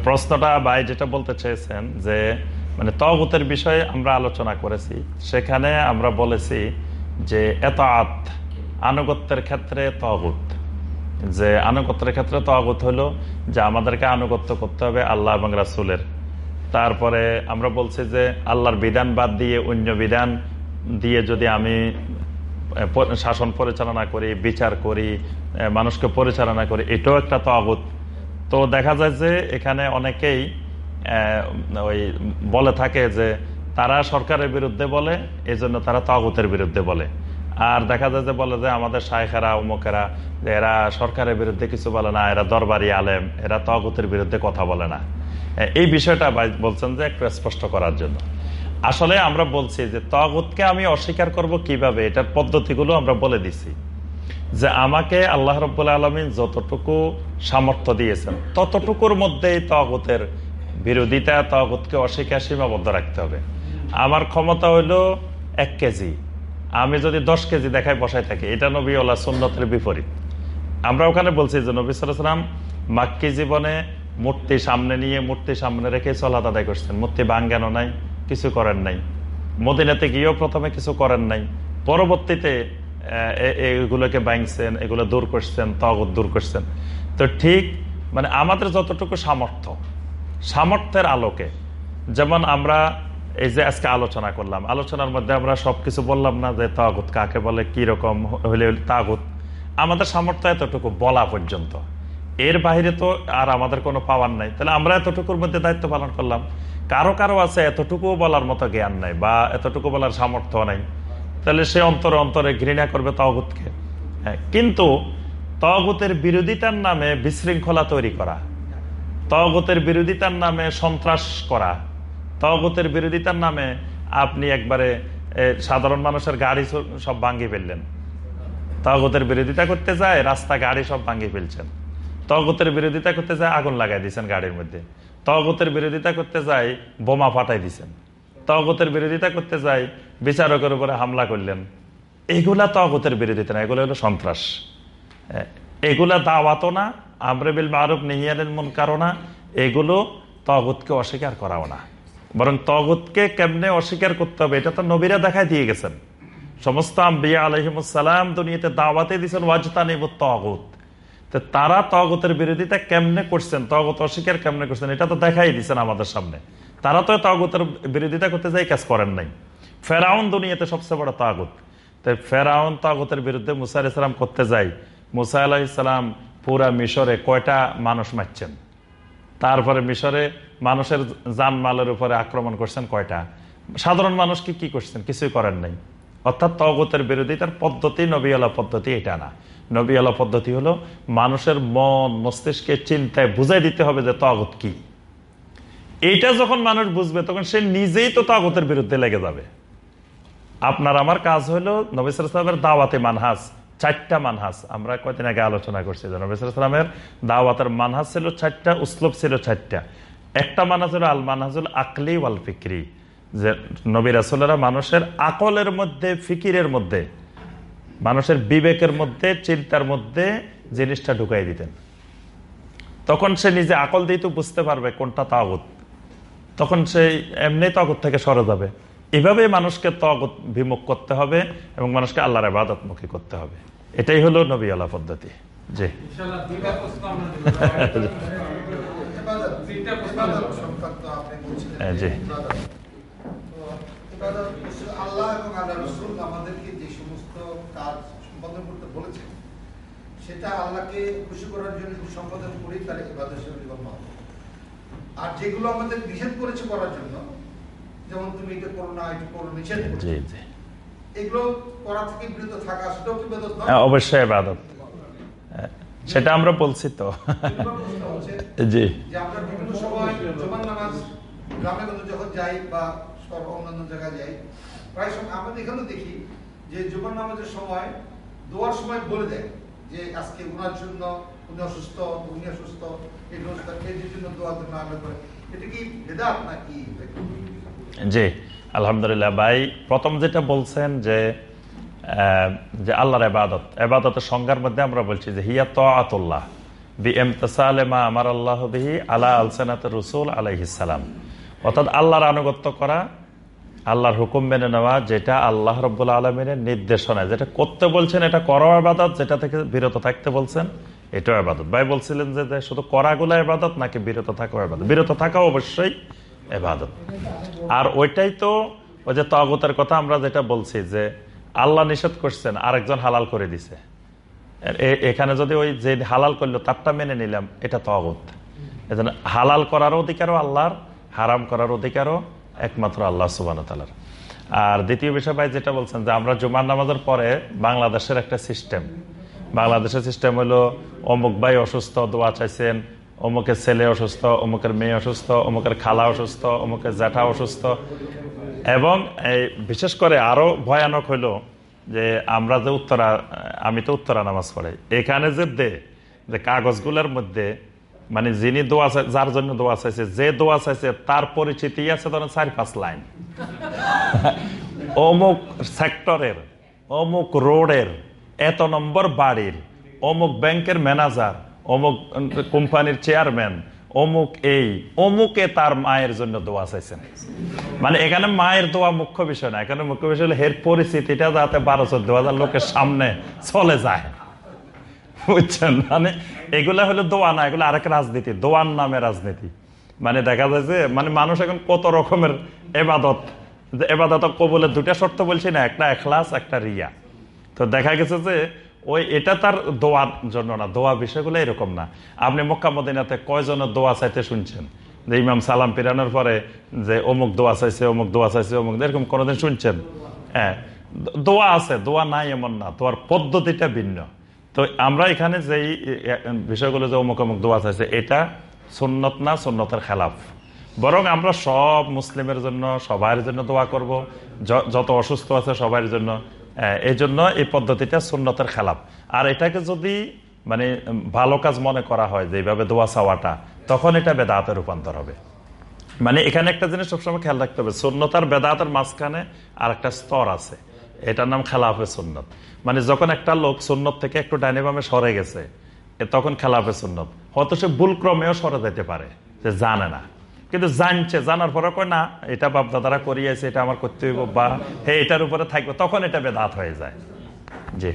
প্রশ্নটা ভাই যেটা বলতে চেয়েছেন যে মানে তগুতের বিষয়ে আমরা আলোচনা করেছি, সেখানে আমরা বলেছি যে এত আত আনুগত্যের ক্ষেত্রে তগুত যে আনুগত্যের ক্ষেত্রে তগুত হলো যে আমাদেরকে আনুগত্য করতে হবে আল্লাহ এবং রাসুলের। তারপরে আমরা বলছি যে আল্লাহর বিধান বাদ দিয়ে অন্য বিধান দিয়ে যদি আমি শাসন পরিচালনা করি, বিচার করি মানুষকে পরিচালনা করি, এটাও একটা তগুত। তো দেখা যায় যে এখানে অনেকেই ওই বলে থাকে যে তারা সরকারের বিরুদ্ধে বলে এই জন্য তারা তগুতের বিরুদ্ধে বলে। আর দেখা যায় যে বলে যে আমাদের শাহেখেরা উমকেরা এরা সরকারের বিরুদ্ধে কিছু বলে না, এরা দরবারি আলেম, এরা তগুতের বিরুদ্ধে কথা বলে না। এই বিষয়টা বলছেন যে একটু স্পষ্ট করার জন্য। আসলে আমরা বলছি যে তগুতকে আমি অস্বীকার করব কীভাবে? এটার পদ্ধতিগুলো আমরা বলে দিছি। যে আমাকে আল্লাহ রব্বুল আলমিন যতটুকু সামর্থ্য দিয়েছেন, ততটুকুর মধ্যেই তগতের বিরোধিতা, তগতকে অস্বীকার সীমাবদ্ধ রাখতে হবে। আমার ক্ষমতা হইল এক কেজি। আমি যদি দশ কেজি দেখায় বসায় থাকি, এটা নবী ওলা সুন্নতের বিপরীত। আমরা ওখানে বলছি যে নবী সালাম মাক্কি জীবনে মূর্তি সামনে নিয়ে মূর্তি সামনে রেখে চলাত আদায় করছেন। মূর্তি ভাঙ্গানো নাই কিছু করেন নাই। মদিনাতে গিয়েও প্রথমে কিছু করেন নাই। পরবর্তীতে এগুলোকে ভাঙছেন, এগুলো দূর করছেন, তগত দূর করছেন। তো ঠিক মানে আমাদের যতটুকু সামর্থ্য, সামর্থ্যের আলোকে, যেমন আমরা এই যে আজকে আলোচনা করলাম, আলোচনার মধ্যে আমরা সবকিছু বললাম না যে তাগুত কাকে বলে, কি রকম হইলে তাগুত। আমাদের সামর্থ্য এতটুকু বলা পর্যন্ত। এর বাইরে তো আর আমাদের কোনো পাওয়ার নাই। তাহলে আমরা এতটুকুর মধ্যে দায়িত্ব পালন করলাম। কারও কারও আছে এতটুকু বলার মতো জ্ঞান নাই বা এতটুকু বলার সামর্থ্য নাই। তাহলে সে অন্তরে অন্তরে ঘৃণা করবে তগুতকে হ্যাঁ কিন্তু তগুতের বিরোধিতার নামে বিশৃঙ্খলা তৈরি করা তগতের বিরোধিতার নামে সন্ত্রাস করা তগতের বিরোধিতার নামে আপনি একবারে সাধারণ মানুষের গাড়ি সব ভাঙ্গি ফেললেন। তগতের বিরোধিতা করতে যায়, রাস্তা, গাড়ি সব ভাঙিয়ে ফেলছেন। তগতের বিরোধিতা করতে যায়, আগুন লাগাই দিয়েছেন গাড়ির মধ্যে। তগতের বিরোধিতা করতে যায়, বোমা ফাটাই দিয়েছেন তগতের বিরোধিতা করতে যায়, বিচারকের উপরে হামলা করলেন। এগুলা তগতের বিরোধিতা না, এগুলো হলো সন্ত্রাস। এগুলা দাওয়াতও না, আমরে বিল মারুফ নিহিয়ালেন মন কারণা এগুলো তগতকে অস্বীকার করাও না। বরং তগতকে কেমনে অস্বীকার করতে হবে, এটা তো নবীরা দেখায় দিয়ে গেছেন। সমস্ত আম্বিয়া আলহিমসালাম দুনিয়াতে দাওয়াতে দিয়েছেন ওয়াজতানিব তগত। তো তারা তগতের বিরোধিতা কেমনে করছেন? তগত অস্বীকার কেমনে করছেন? এটা তো দেখাই দিচ্ছেন আমাদের সামনে। তারা তো তগতের বিরোধিতা করতে যাই কাজ করেন নাই। ফেরাউন দুনিয়াতে সবচেয়ে বড় তাগত। তাই ফেরাউন তাগতের বিরুদ্ধে মুসা আলাহ ইসলাম করতে যাই। মুসা আলাহ ইসলাম পুরা মিশরে কয়টা মানুষ মারছেন? তারপরে মিশরে মানুষের জানমালের উপরে আক্রমণ করছেন কয়টা? সাধারণ মানুষ কি কি করছেন? কিছুই করেন নাই। অর্থাৎ তগতের বিরোধিতার পদ্ধতি নবীলা পদ্ধতি এটা না। নবীলা পদ্ধতি হলো, মানুষের মন, মস্তিষ্কে চিন্তায় বুঝাই দিতে হবে যে তগত কি। এইটা যখন মানুষ বুঝবে, তখন সে নিজেই তো তগতের বিরুদ্ধে লেগে যাবে। আপনার আমার কাজ হলো নবিসামের দাওয়াতে মানহাস চারটা মানহাস আমরা কয়দিন আগে আলোচনা করছি যে নবিসামের দাওয়াতের মানহাস ছিল চারটা, উসলব ছিল চারটা। একটা মানহাস হলো আল মানহাজুল আকলি ওয়াল ফিক্রি, যে নবী রাসুলেরা মানুষের আকলের মধ্যে, ফিকিরের মধ্যে মানুষের বিবেকের মধ্যে চিন্তার মধ্যে জিনিসটা ঢুকাই দিতেন। তখন সে নিজে আকল দিয়ে তো বুঝতে পারবে কোনটা তাগুত। তখন সে এমনি তগত থেকে সরে যাবে। এভাবে মানুষকে তগত বিমুখ করতে হবে এবং মানুষকে আল্লাহর আবাদতমুখী করতে হবে। এটাই হলো নবী আল্লাহ পদ্ধতি। জি। হ্যাঁ, জি। আল্লাহ এবং আল্লাহ রসুল আমাদেরকে যে সমস্ত কাজ সম্পাদন করতে বলেছেন সেটা আল্লাহকে খুশি করার জন্য সম্পাদন করি তাহলে ইবাদত হিসেবে গণ্য হবে আর যেগুলো আমাদের নিষেধ করেছে করার জন্য যেমন তুমি এটা করো না এটা করো নিষেধ করছ এগুলো করা থেকে বিরত থাকা সেটাও কি ইবাদত নয়? হ্যাঁ, অবশ্যই সেটা আমরা বলছি তো। জি। আমরা বিভিন্ন সময় জুমার নামাজ গ্রামে যখন যাই বা অন্যান্য জায়গায় যাই প্রায় সময় আমরা এখানেও দেখি যে জুমার নামাজের সময়, দোয়ার সময় বলে দেয় যে আজকে ওনার জন্য উনি অসুস্থ উনি অসুস্থ, এই অবস্থা এই জন্য দোয়ার জন্য আমরা করে। এটা কি বেদাত নাকি? জি, আলহামদুলিল্লাহ ভাই, প্রথম যেটা বলছেন যে যে আল্লাহর এবাদত এবাদতের সংজ্ঞার মধ্যে আমরা বলছি যে, হিয়া তো আতুল্লাহ বি এম মা আমার আল্লাহ বিহি আলা আলসানাত রসুল আলাইহিসালাম অর্থাৎ আল্লাহর আনুগত্য করা আল্লাহর হুকুম মেনে নেওয়া, যেটা আল্লাহ রব্বুল আলমিনের নির্দেশনা। যেটা করতে বলছেন, এটা করা আবাদত যেটা থেকে বিরত থাকতে বলছেন, এটাও আবাদত ভাই বলছিলেন যে শুধু করাগুলো আবাদত নাকি বিরত থাকাও আবাদত বিরত থাকা অবশ্যই এবাদত আর ওইটাই তো, ওই যে তগতের কথা আমরা যেটা বলছি, যে আল্লাহ নিষেধ করছেন, আরেকজন হালাল করে দিছে। এখানে যদি ওই যে হালাল করল, তারটা মেনে নিলাম, এটা তগত। এজন্য হালাল করার অধিকারও আল্লাহর, হারাম করার অধিকারও একমাত্র আল্লাহ সুবান তালার আর দ্বিতীয় বিষয় ভাই যেটা বলছেন যে আমরা জুমার নামাজের পরে বাংলাদেশের একটা সিস্টেম। বাংলাদেশের সিস্টেম হলো অমুক ভাই অসুস্থ, দোয়া চাইছেন, অমুকের ছেলে অসুস্থ, অমুকের মেয়ে অসুস্থ, অমুকের খালা অসুস্থ, অমুকের জ্যাঠা অসুস্থ। এবং এই বিশেষ করে আরও ভয়ানক হইল যে আমরা যে উত্তরা, আমি তো উত্তরা নামাজ পড়াই এখানে যে দে, যে কাগজগুলোর মধ্যে মানে যিনি দোয়া যার জন্য দোয়া চাইছে, যে দোয়া চাইছে, তার পরিচিতি আছে ধরেন চার, পাঁচ লাইন। অমুক সেক্টরের, অমুক রোডের, এত নম্বর বাড়ির, অমুক ব্যাংকের ম্যানেজার, অমুক কোম্পানির চেয়ারম্যান, অমুক এই, অমুকে তার মায়ের জন্য দোয়া চাইছেন। মানে এখানে মায়ের দোয়া মুখ্য বিষয় না, এখানে মুখ্য বিষয় হলো হের পরিস্থিতিটা যাতে বারো, চোদ্দ হাজার লোকের সামনে চলে যায়। বুঝছেন? মানে এগুলা হলো দোয়া না, এগুলো আরেক রাজনীতি দোয়ার নামে রাজনীতি। মানে দেখা যায় যে মানে মানুষ এখন কত রকমের এবাদত, যে এবাদত কবলের দুটা শর্ত বলছি না, একটা এখলাস, একটা রিয়া। তো দেখা গেছে যে, ওই এটা তার দোয়ার জন্য না, দোয়া বিষয়গুলো এরকম না। আপনি মক্কা মদিনাতে কয়জনের দোয়া চাইতে শুনছেন? যে ইমাম সালাম পিরানোর পরে যে অমুক দোয়া চাইছে, অমুক দোয়া চাইছে, অমুক এরকম কোনোদিন শুনছেন? হ্যাঁ দোয়া আছে, দোয়া নাই এমন না, দোয়ার পদ্ধতিটা ভিন্ন। তো আমরা এখানে যেই বিষয়গুলো যে অমুক অমুক দোয়া চাইছে এটা সুন্নত না সুন্নতের খেলাফ? বরং আমরা সব মুসলিমের জন্য, সবার জন্য দোয়া করব যত অসুস্থ আছে সবার জন্য। এই জন্য এই পদ্ধতিটা সুন্নতের খেলাপ আর এটাকে যদি মানে ভালো কাজ মনে করা হয় যে এইভাবে দোয়া চাওয়াটা, তখন এটা বেদাতে রূপান্তর হবে। মানে এখানে একটা জিনিস সবসময় খেয়াল রাখতে হবে, সুন্নত আর বেদাতের মাঝখানে আর একটা স্তর আছে। এটার নাম খেলাফে সুন্নত। মানে যখন একটা লোক সুন্নত থেকে একটু ডাইনে বামে সরে গেছে তখন খেলাফে সুন্নত। হয়তো সে ভুল ক্রমেও সরে যেতে পারে যে জানে না। কিন্তু জানছে, জানার পরে কয়, না, এটা বাপ দাদারা করিয়েছে, এটা আমার করতে হইব বা হে, এটার উপরে থাকবে। তখন এটা বেদাত হয়ে যায়। জি।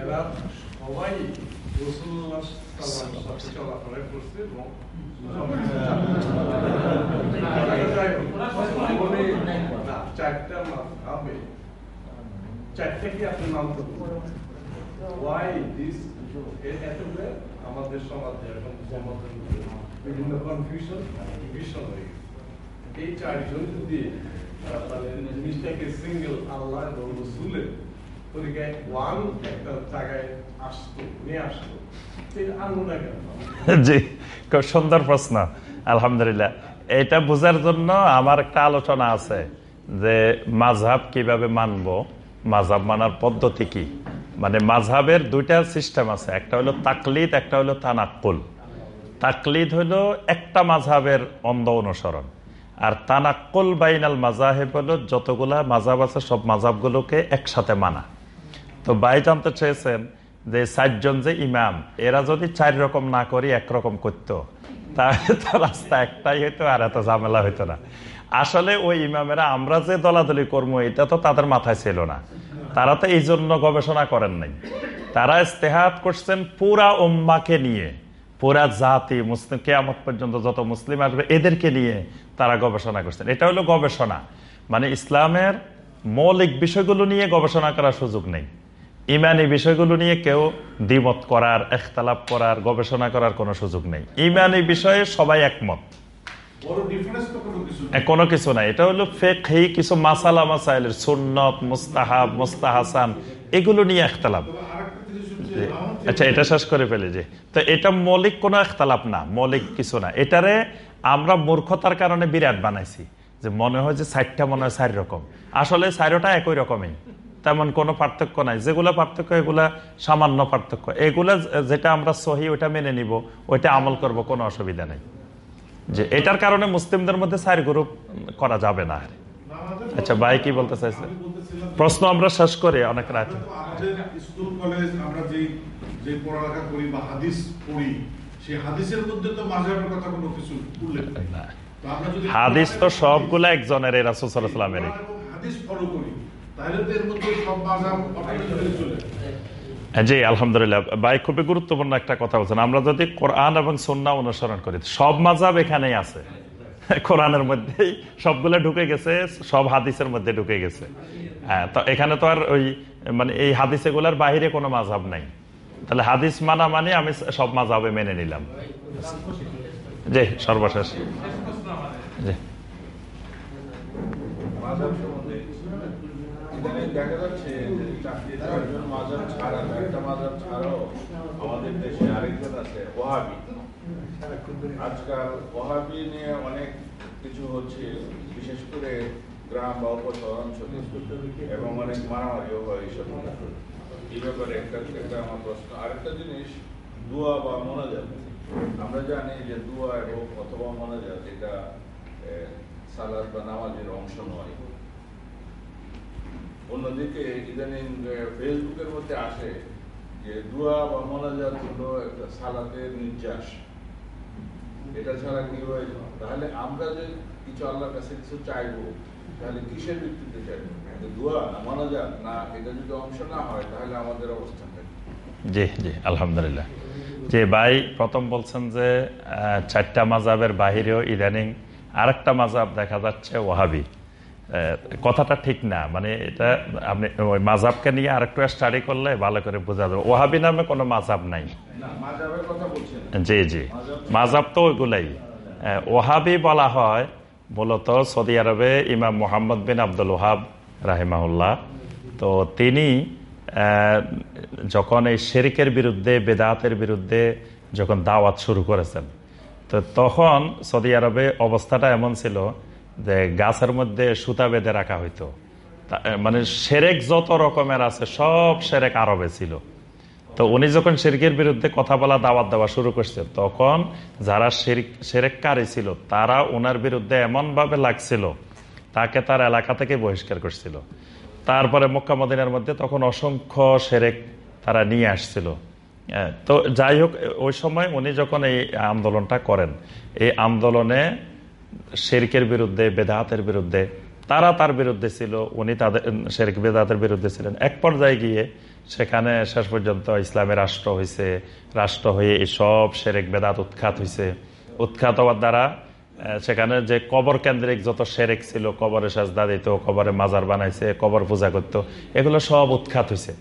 এরা সবাই না, আমাদের সমাজে এখন বিভিন্ন কনফিউশন ডিভিশন হয়ে গেছে এই চারজন যদি মানে জিনিসটাকে সিঙ্গেল আল্লাহ এবং রসুলের তরিকায় ওয়ান একটা জায়গায় আসতো নিয়ে আসতো সেই আনন্দ কেন জি। সুন্দর প্রশ্ন, আলহামদুলিল্লাহ। এটা বোঝার জন্য আমার একটা আলোচনা আছে যে মাঝহাব কীভাবে মানব, মাঝহাব মানার পদ্ধতি কি? মানে মাঝহাবের দুইটা সিস্টেম আছে, একটা হলো তাকলিদ, একটা হলো তানাক্কুল। তাকলিদ হলো একটা মাঝহাবের অন্ধ অনুসরণ। আর তানাক্কুল বাইনাল মাজাহেব হলো যতগুলা মাঝহাব আছে, সব মাঝহাবগুলোকে একসাথে মানা। তো ভাই জানতে চেয়েছেন যে চারজন যে ইমাম, এরা যদি চার রকম না করি একরকম করতো। তাহলে তো রাস্তা একটাই হইতো আর এত ঝামেলা হইতো না। আসলে ওই ইমামেরা আমরা যে দলাদলি করব, এটা তো তাদের মাথায় ছিল না। তারা তো এই জন্য গবেষণা করেন নাই। তারা ইস্তেহাত করছেন পুরা উম্মাকে নিয়ে। পুরা জাতি, মুসলিম, কেয়ামত পর্যন্ত যত মুসলিম আসবে, এদেরকে নিয়ে তারা গবেষণা করছেন। এটা হলো গবেষণা। মানে ইসলামের মৌলিক বিষয়গুলো নিয়ে গবেষণা করার সুযোগ নেই। ইমানি বিষয়গুলো নিয়ে কেউ দ্বিমত করার একতালাপ করার গবেষণা করার কোনো সুযোগ নেই। ইমানি বিষয়ে সবাই একমত। কোনো কিছু নেই। এটা হলো ফেকহি কিছু মাসালা মাসাইলের সুন্নত মুস্তাহাব মুস্তাহাসান এগুলো নিয়ে একতালাপ আচ্ছা এটা শেষ করে ফেলে যে তো এটা মৌলিক কোনো একতালাপ না মৌলিক কিছু না। এটারে আমরা মূর্খতার কারণে বিরাট বানাইছি যে মনে হয় যে সাইডটা মনে হয় চার রকম। আসলে চারোটা একই রকমই। তেমন কোনো পার্থক্য নাই। যেগুলো পার্থক্য এগুলা সামান্য পার্থক্য। এগুলা যেটা আমরা সহি ওইটা মেনে নিব ওইটা আমল করব কোনো অসুবিধা নেই। যে এটার কারণে মুসলিমদের মধ্যে চার গ্রুপ করা যাবে না আচ্ছা ভাই কি বলতে চাইছে? প্রশ্ন আমরা শেষ করি অনেক রাত। আমরা তো আমাদের স্কুল কলেজ আমরা যে যে পড়ালেখা করি বা হাদিস পড়ি সেই হাদিসের মধ্যে তো মাঝহাবের কথা কোনো কিছু উল্লেখ না। তো আমরা যদি হাদিস তো সবগুলো একজনের এই হাদিস ফলো করি হ্যাঁ, জি আলহামদুলিল্লাহ। ভাই খুবই গুরুত্বপূর্ণ একটা কথা বলছেন। আমরা যদি কোরআন এবং সন্না অনুসরণ করি সব মাজাব এখানেই আছে। কোরআনের মধ্যেই সবগুলো ঢুকে গেছে সব হাদিসের মধ্যে ঢুকে গেছে। হ্যাঁ তো এখানে তো আর ওই মানে এই হাদিসেগুলোর বাহিরে কোনো মাঝাব নাই। তাহলে হাদিস মানা মানে আমি সব মাঝাবে মেনে নিলাম। জি সর্বশেষ। জি। বিশেষ করে গ্রাম বা এবং অনেক হয় এইসব এই ব্যাপারে একটা একটা আমার প্রশ্ন। আরেকটা জিনিস, দোয়া বা মোনাজাত। আমরা জানি যে দোয়া এবং অথবা মোনাজাত, এটা সালাদ বা নামাজের অংশ নয়। অন্যদিকে ইদানিং ফেসবুকের মধ্যে আসে যে দোয়া বা মোনাজাত হলো একটা সালাতের নির্যাস। এটা ছাড়া কি হয় তাহলে আমরা যে কিছু আল্লাহর কাছে কিছু চাইব, তাহলে কিসের ভিত্তিতে চাইব? যে দোয়া না না, এটা যদি অংশ না হয়, তাহলে আমাদের অবস্থানটা জি জি, আলহামদুলিল্লাহ। যে ভাই প্রথম বলছেন যে চারটা মাজাবের বাহিরেও ইদানিং আরেকটা মাজাব দেখা যাচ্ছে ওহাবি কথাটা ঠিক না। মানে এটা আপনি ওই মাজাবকে নিয়ে আর একটু স্টাডি করলে ভালো করে বোঝা যাবে। ওহাবি নামে কোনো মাজাব নাই। জি জি। মাজাব তো ওইগুলাই। ওহাবি বলা হয় মূলত সৌদি আরবে ইমাম মোহাম্মদ বিন আব্দুল ওহাব রাহিমাহুল্লাহ। তো তিনি যখন এই শেরিকের বিরুদ্ধে বেদাতের বিরুদ্ধে যখন দাওয়াত শুরু করেছেন তো তখন সৌদি আরবে অবস্থাটা এমন ছিল যে গাছের মধ্যে সুতা বেঁধে রাখা হইতো। মানে সেরেক যত রকমের আছে, সব সেরেক আরবে ছিল। তো উনি যখন শিরকের বিরুদ্ধে কথা বলা, দাওয়াত দেওয়া শুরু করছে, তখন যারা সেরেককারী ছিল, তারা ওনার বিরুদ্ধে এমন ভাবে লাগছিল, তাকে তার এলাকা থেকে বহিষ্কার করছিল। তারপরে মক্কা মদিনার মধ্যে তখন অসংখ্য সেরেক তারা নিয়ে আসছিল। তো যাই হোক, ওই সময় উনি যখন এই আন্দোলনটা করেন, এই আন্দোলনে শেরকের বিরুদ্ধে বেদাহাতের বিরুদ্ধে, তারা তার বিরুদ্ধে ছিল, উনি তাদের শেরক বেদাহাতের বিরুদ্ধে ছিলেন। এক পর্যায়ে গিয়ে সেখানে শেষ পর্যন্ত ইসলামের রাষ্ট্র হয়েছে রাষ্ট্র হয়ে এই সব শেরেক বেদাত উৎখাত হয়েছে উৎখাত হওয়ার দ্বারা সেখানে যে কবর কেন্দ্রিক যত সেরেক ছিল, কবরে সাজদা দিত, কবরে মাজার বানাইছে, কবর পূজা করত, এগুলো সব উৎখাত হয়েছে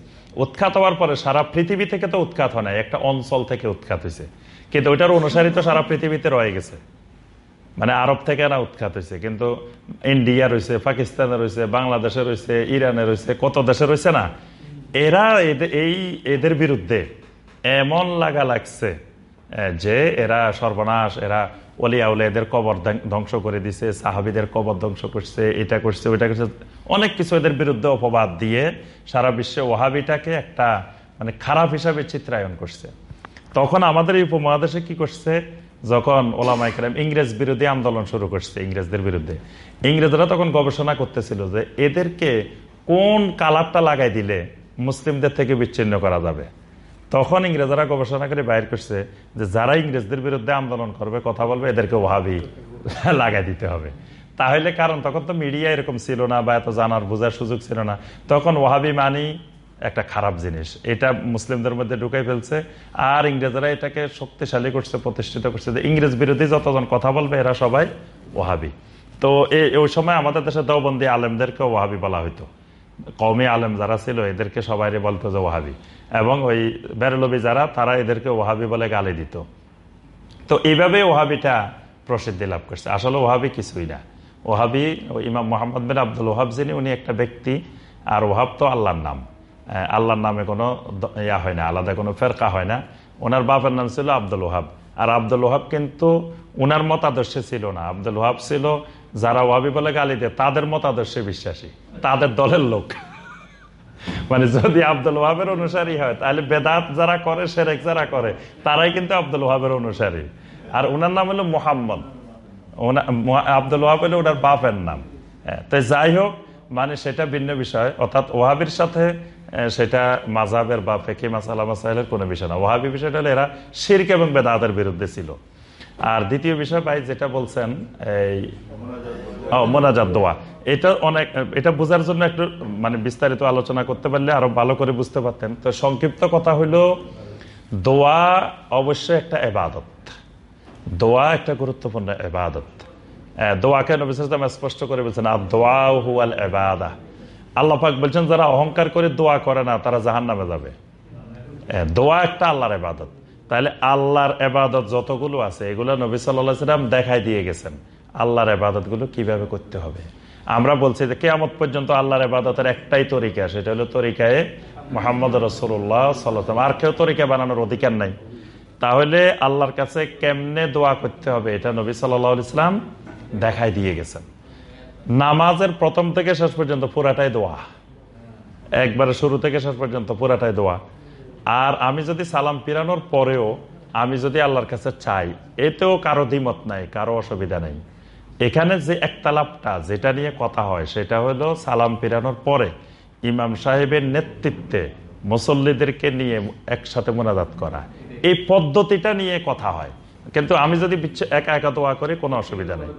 উৎখাত হওয়ার পরে সারা পৃথিবী থেকে তো উৎখাত হয় না একটা অঞ্চল থেকে উৎখাত হয়েছে কিন্তু ওইটার অনুসারী তো সারা পৃথিবীতে রয়ে গেছে। মানে আরব থেকে না উৎখাত হয়েছে কিন্তু ইন্ডিয়া রয়েছে পাকিস্তানে রয়েছে বাংলাদেশে রয়েছে ইরানে রয়েছে কত দেশে রয়েছে না, এরা এই এদের বিরুদ্ধে এমন লাগা লাগছে যে এরা সর্বনাশ, এরা এদের কবর ধ্বংস করে দিছে, সাহাবিদের কবর ধ্বংস করছে, এটা করছে, ওইটা করছে, অনেক কিছু এদের বিরুদ্ধে অপবাদ দিয়ে সারা বিশ্বে ওহাবিটাকে একটা মানে খারাপ হিসাবে চিত্রায়ন করছে। তখন আমাদের এই উপমহাদেশে কি করছে? যখন ওলামা ইকরাম ইংরেজ বিরোধী আন্দোলন শুরু করছে, ইংরেজদের বিরুদ্ধে, ইংরেজরা তখন গবেষণা করতেছিল যে এদেরকে কোন কালারটা লাগাই দিলে মুসলিমদের থেকে বিচ্ছিন্ন করা যাবে। তখন ইংরেজরা গবেষণা করে বাইর করছে যে যারা ইংরেজদের বিরুদ্ধে আন্দোলন করবে, কথা বলবে, এদেরকে ওহাবি লাগাই দিতে হবে। তাহলে কারণ, তখন তো মিডিয়া এরকম ছিল না বা এত জানার বোঝার সুযোগ ছিল না। তখন ওহাবি মানি একটা খারাপ জিনিস। এটা মুসলিমদের মধ্যে ঢুকাই ফেলছে। আর ইংরেজরা এটাকে শক্তিশালী করছে, প্রতিষ্ঠিত করছে যে ইংরেজ বিরোধী যতজন কথা বলবে, এরা সবাই ওহাবি তো এই ওই সময় আমাদের দেশে দেওবন্দি আলেমদেরকে ওহাবি বলা হইতো। কমে আলেম যারা ছিল, এদেরকে সবাই বলতো যে ওহাবি এবং ওই বেরলবি যারা, তারা এদেরকে ওহাবি বলে গালি দিত। তো এইভাবে ওহাবিটা প্রসিদ্ধি লাভ করছে। আসলে ওহাবি কিছুই না। ওহাবি ইমাম মোহাম্মদ বিন আব্দুল ওহাব যিনি, উনি একটা ব্যক্তি। আর ওহাব তো আল্লাহর নাম। আল্লাহর নামে কোনো ইয়া হয় না আলাদা কোনো ফেরকা হয় না। ওনার বাপের নাম ছিল আব্দুল ওহাব। আর আব্দুল ওহাব কিন্তু উনার মতাদর্শে ছিল না। আব্দুল ওহাব ছিল যারা ওহাবি বলে গালি দেয় তাদের মতাদর্শে বিশ্বাসী তাদের দলের লোক। মানে যদি আব্দুল ওহাবের অনুসারী হয় তাহলে বেদাত যারা করে সেরেক যারা করে তারাই কিন্তু আব্দুল ওহাবের অনুসারী। আর ওনার নাম হলো মোহাম্মদ। আব্দুল ওহাব হলো ওনার বাপের নাম। হ্যাঁ, তো যাই হোক মানে সেটা ভিন্ন বিষয়। অর্থাৎ ওহাবির সাথে সেটা মাজাবের বা ফেকি মাসালা মাসাইলের কোনো বিষয় না। ওহাবি বিষয়টা হলো এরা শির্ক এবং বেদাতের বিরুদ্ধে ছিল। আর দ্বিতীয় বিষয় ভাই যেটা বলছেন, এই মোনাজাত দোয়া। এটা অনেক, এটা বোঝার জন্য একটু মানে বিস্তারিত আলোচনা করতে পারলে আরও ভালো করে বুঝতে পারতেন। তো সংক্ষিপ্ত কথা হইল দোয়া অবশ্যই একটা এবাদত। দোয়া একটা গুরুত্বপূর্ণ এবাদত। দোয়াকে নবী সাল্লাল্লাহু আলাইহি ওয়াসাল্লাম স্পষ্ট করে বলছেন আর দোয়া এবাদা আল্লাপাক বলছেন, যারা অহংকার করে দোয়া করে না, তারা জাহান নামে যাবে দোয়া একটা আল্লাহর এবাদত তাহলে আল্লাহর এবাদত যতগুলো আছে, এগুলো নবী সাল্লাহ সাল্লাম দেখাই দিয়ে গেছেন, আল্লাহর এবাদতগুলো কীভাবে করতে হবে। আমরা বলছি যে কেয়ামত পর্যন্ত আল্লাহর এবাদতের একটাই তরিকা, সেটা হলো তরিকায় মোহাম্মদ রসুল্লাহ সাল্লাম। আর কেউ তরিকা বানানোর অধিকার নাই। তাহলে আল্লাহর কাছে কেমনে দোয়া করতে হবে, এটা নবী সাল্লাহ ইসলাম দেখাই দিয়ে গেছেন। নামাজের প্রথম থেকে শেষ পর্যন্ত পুরাটাই দোয়া। একবারে শুরু থেকে শেষ পর্যন্ত পুরাটাই দোয়া। আর আমি যদি সালাম পিরানোর পরেও আমি যদি আল্লাহর কাছে চাই, এতেও কারও দ্বিমত নাই, কারও অসুবিধা নেই। এখানে যে একতালাপটা, যেটা নিয়ে কথা হয়, সেটা হলো সালাম পিরানোর পরে ইমাম সাহেবের নেতৃত্বে মুসল্লিদেরকে নিয়ে একসাথে মোনাজাত করা। এই পদ্ধতিটা নিয়ে কথা হয়। কিন্তু আমি যদি একা একা দোয়া করি, কোনো অসুবিধা নেই।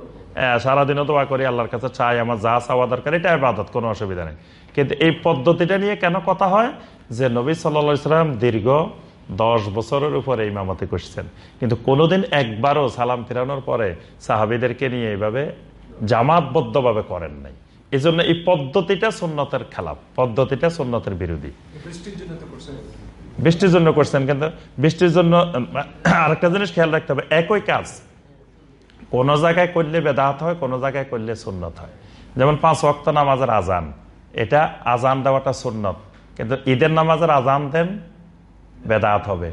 সারাদিনও দোয়া করি, আল্লাহর কাছে চাই, আমার যা চাওয়া দরকার, এটা আবাদত কোনো অসুবিধা নেই। কিন্তু এই পদ্ধতিটা নিয়ে কেন কথা হয়? যে নবী সাল্লা ইসলাম দীর্ঘ দশ বছরের উপরে ইমামতি করছেন। কিন্তু কোনোদিন একবারও সালাম ফিরানোর পরে সাহাবিদেরকে নিয়ে এইভাবে জামাতবদ্ধভাবে করেন নাই। এই জন্য এই পদ্ধতিটা সুন্নতের খেলাপ পদ্ধতিটা সুন্নতের বিরোধী। বৃষ্টির জন্য করছেন, কিন্তু বৃষ্টির জন্য আরেকটা জিনিস খেয়াল রাখতে হবে, একই কাজ কোন জায়গায় করলে বেদাত হয়, কোনো জায়গায় করলে সুন্নত হয়। যেমন পাঁচ ওয়াক্ত নামাজের আজান, এটা আজান দেওয়াটা সুন্নত, কিন্তু ঈদের নামাজের আজান দেন, বেদাত হবে।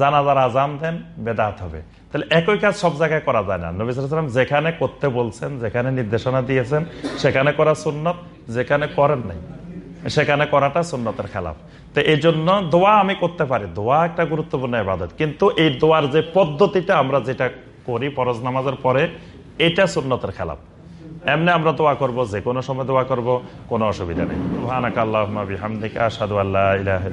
জানাজার আজান দেন, বেদাত হবে। তাহলে একই কাজ সব জায়গায় করা যায় না। নবী সালাম যেখানে করতে বলছেন, যেখানে নির্দেশনা দিয়েছেন, সেখানে করা সুন্নত, যেখানে করেন নাই, সেখানে করাটা সুন্নতের খেলাফ। তো এই জন্য দোয়া আমি করতে পারি। দোয়া একটা গুরুত্বপূর্ণ ইবাদত। কিন্তু এই দোয়ার যে পদ্ধতিটা আমরা যেটা করি পরজ নামাজের পরে, এটা সুন্নতের খেলাপ এমনি আমরা দোয়া করব, যে কোনো সময় দোয়া করব, কোনো অসুবিধা নেই। আসাদু আল্লাহ ইলাহা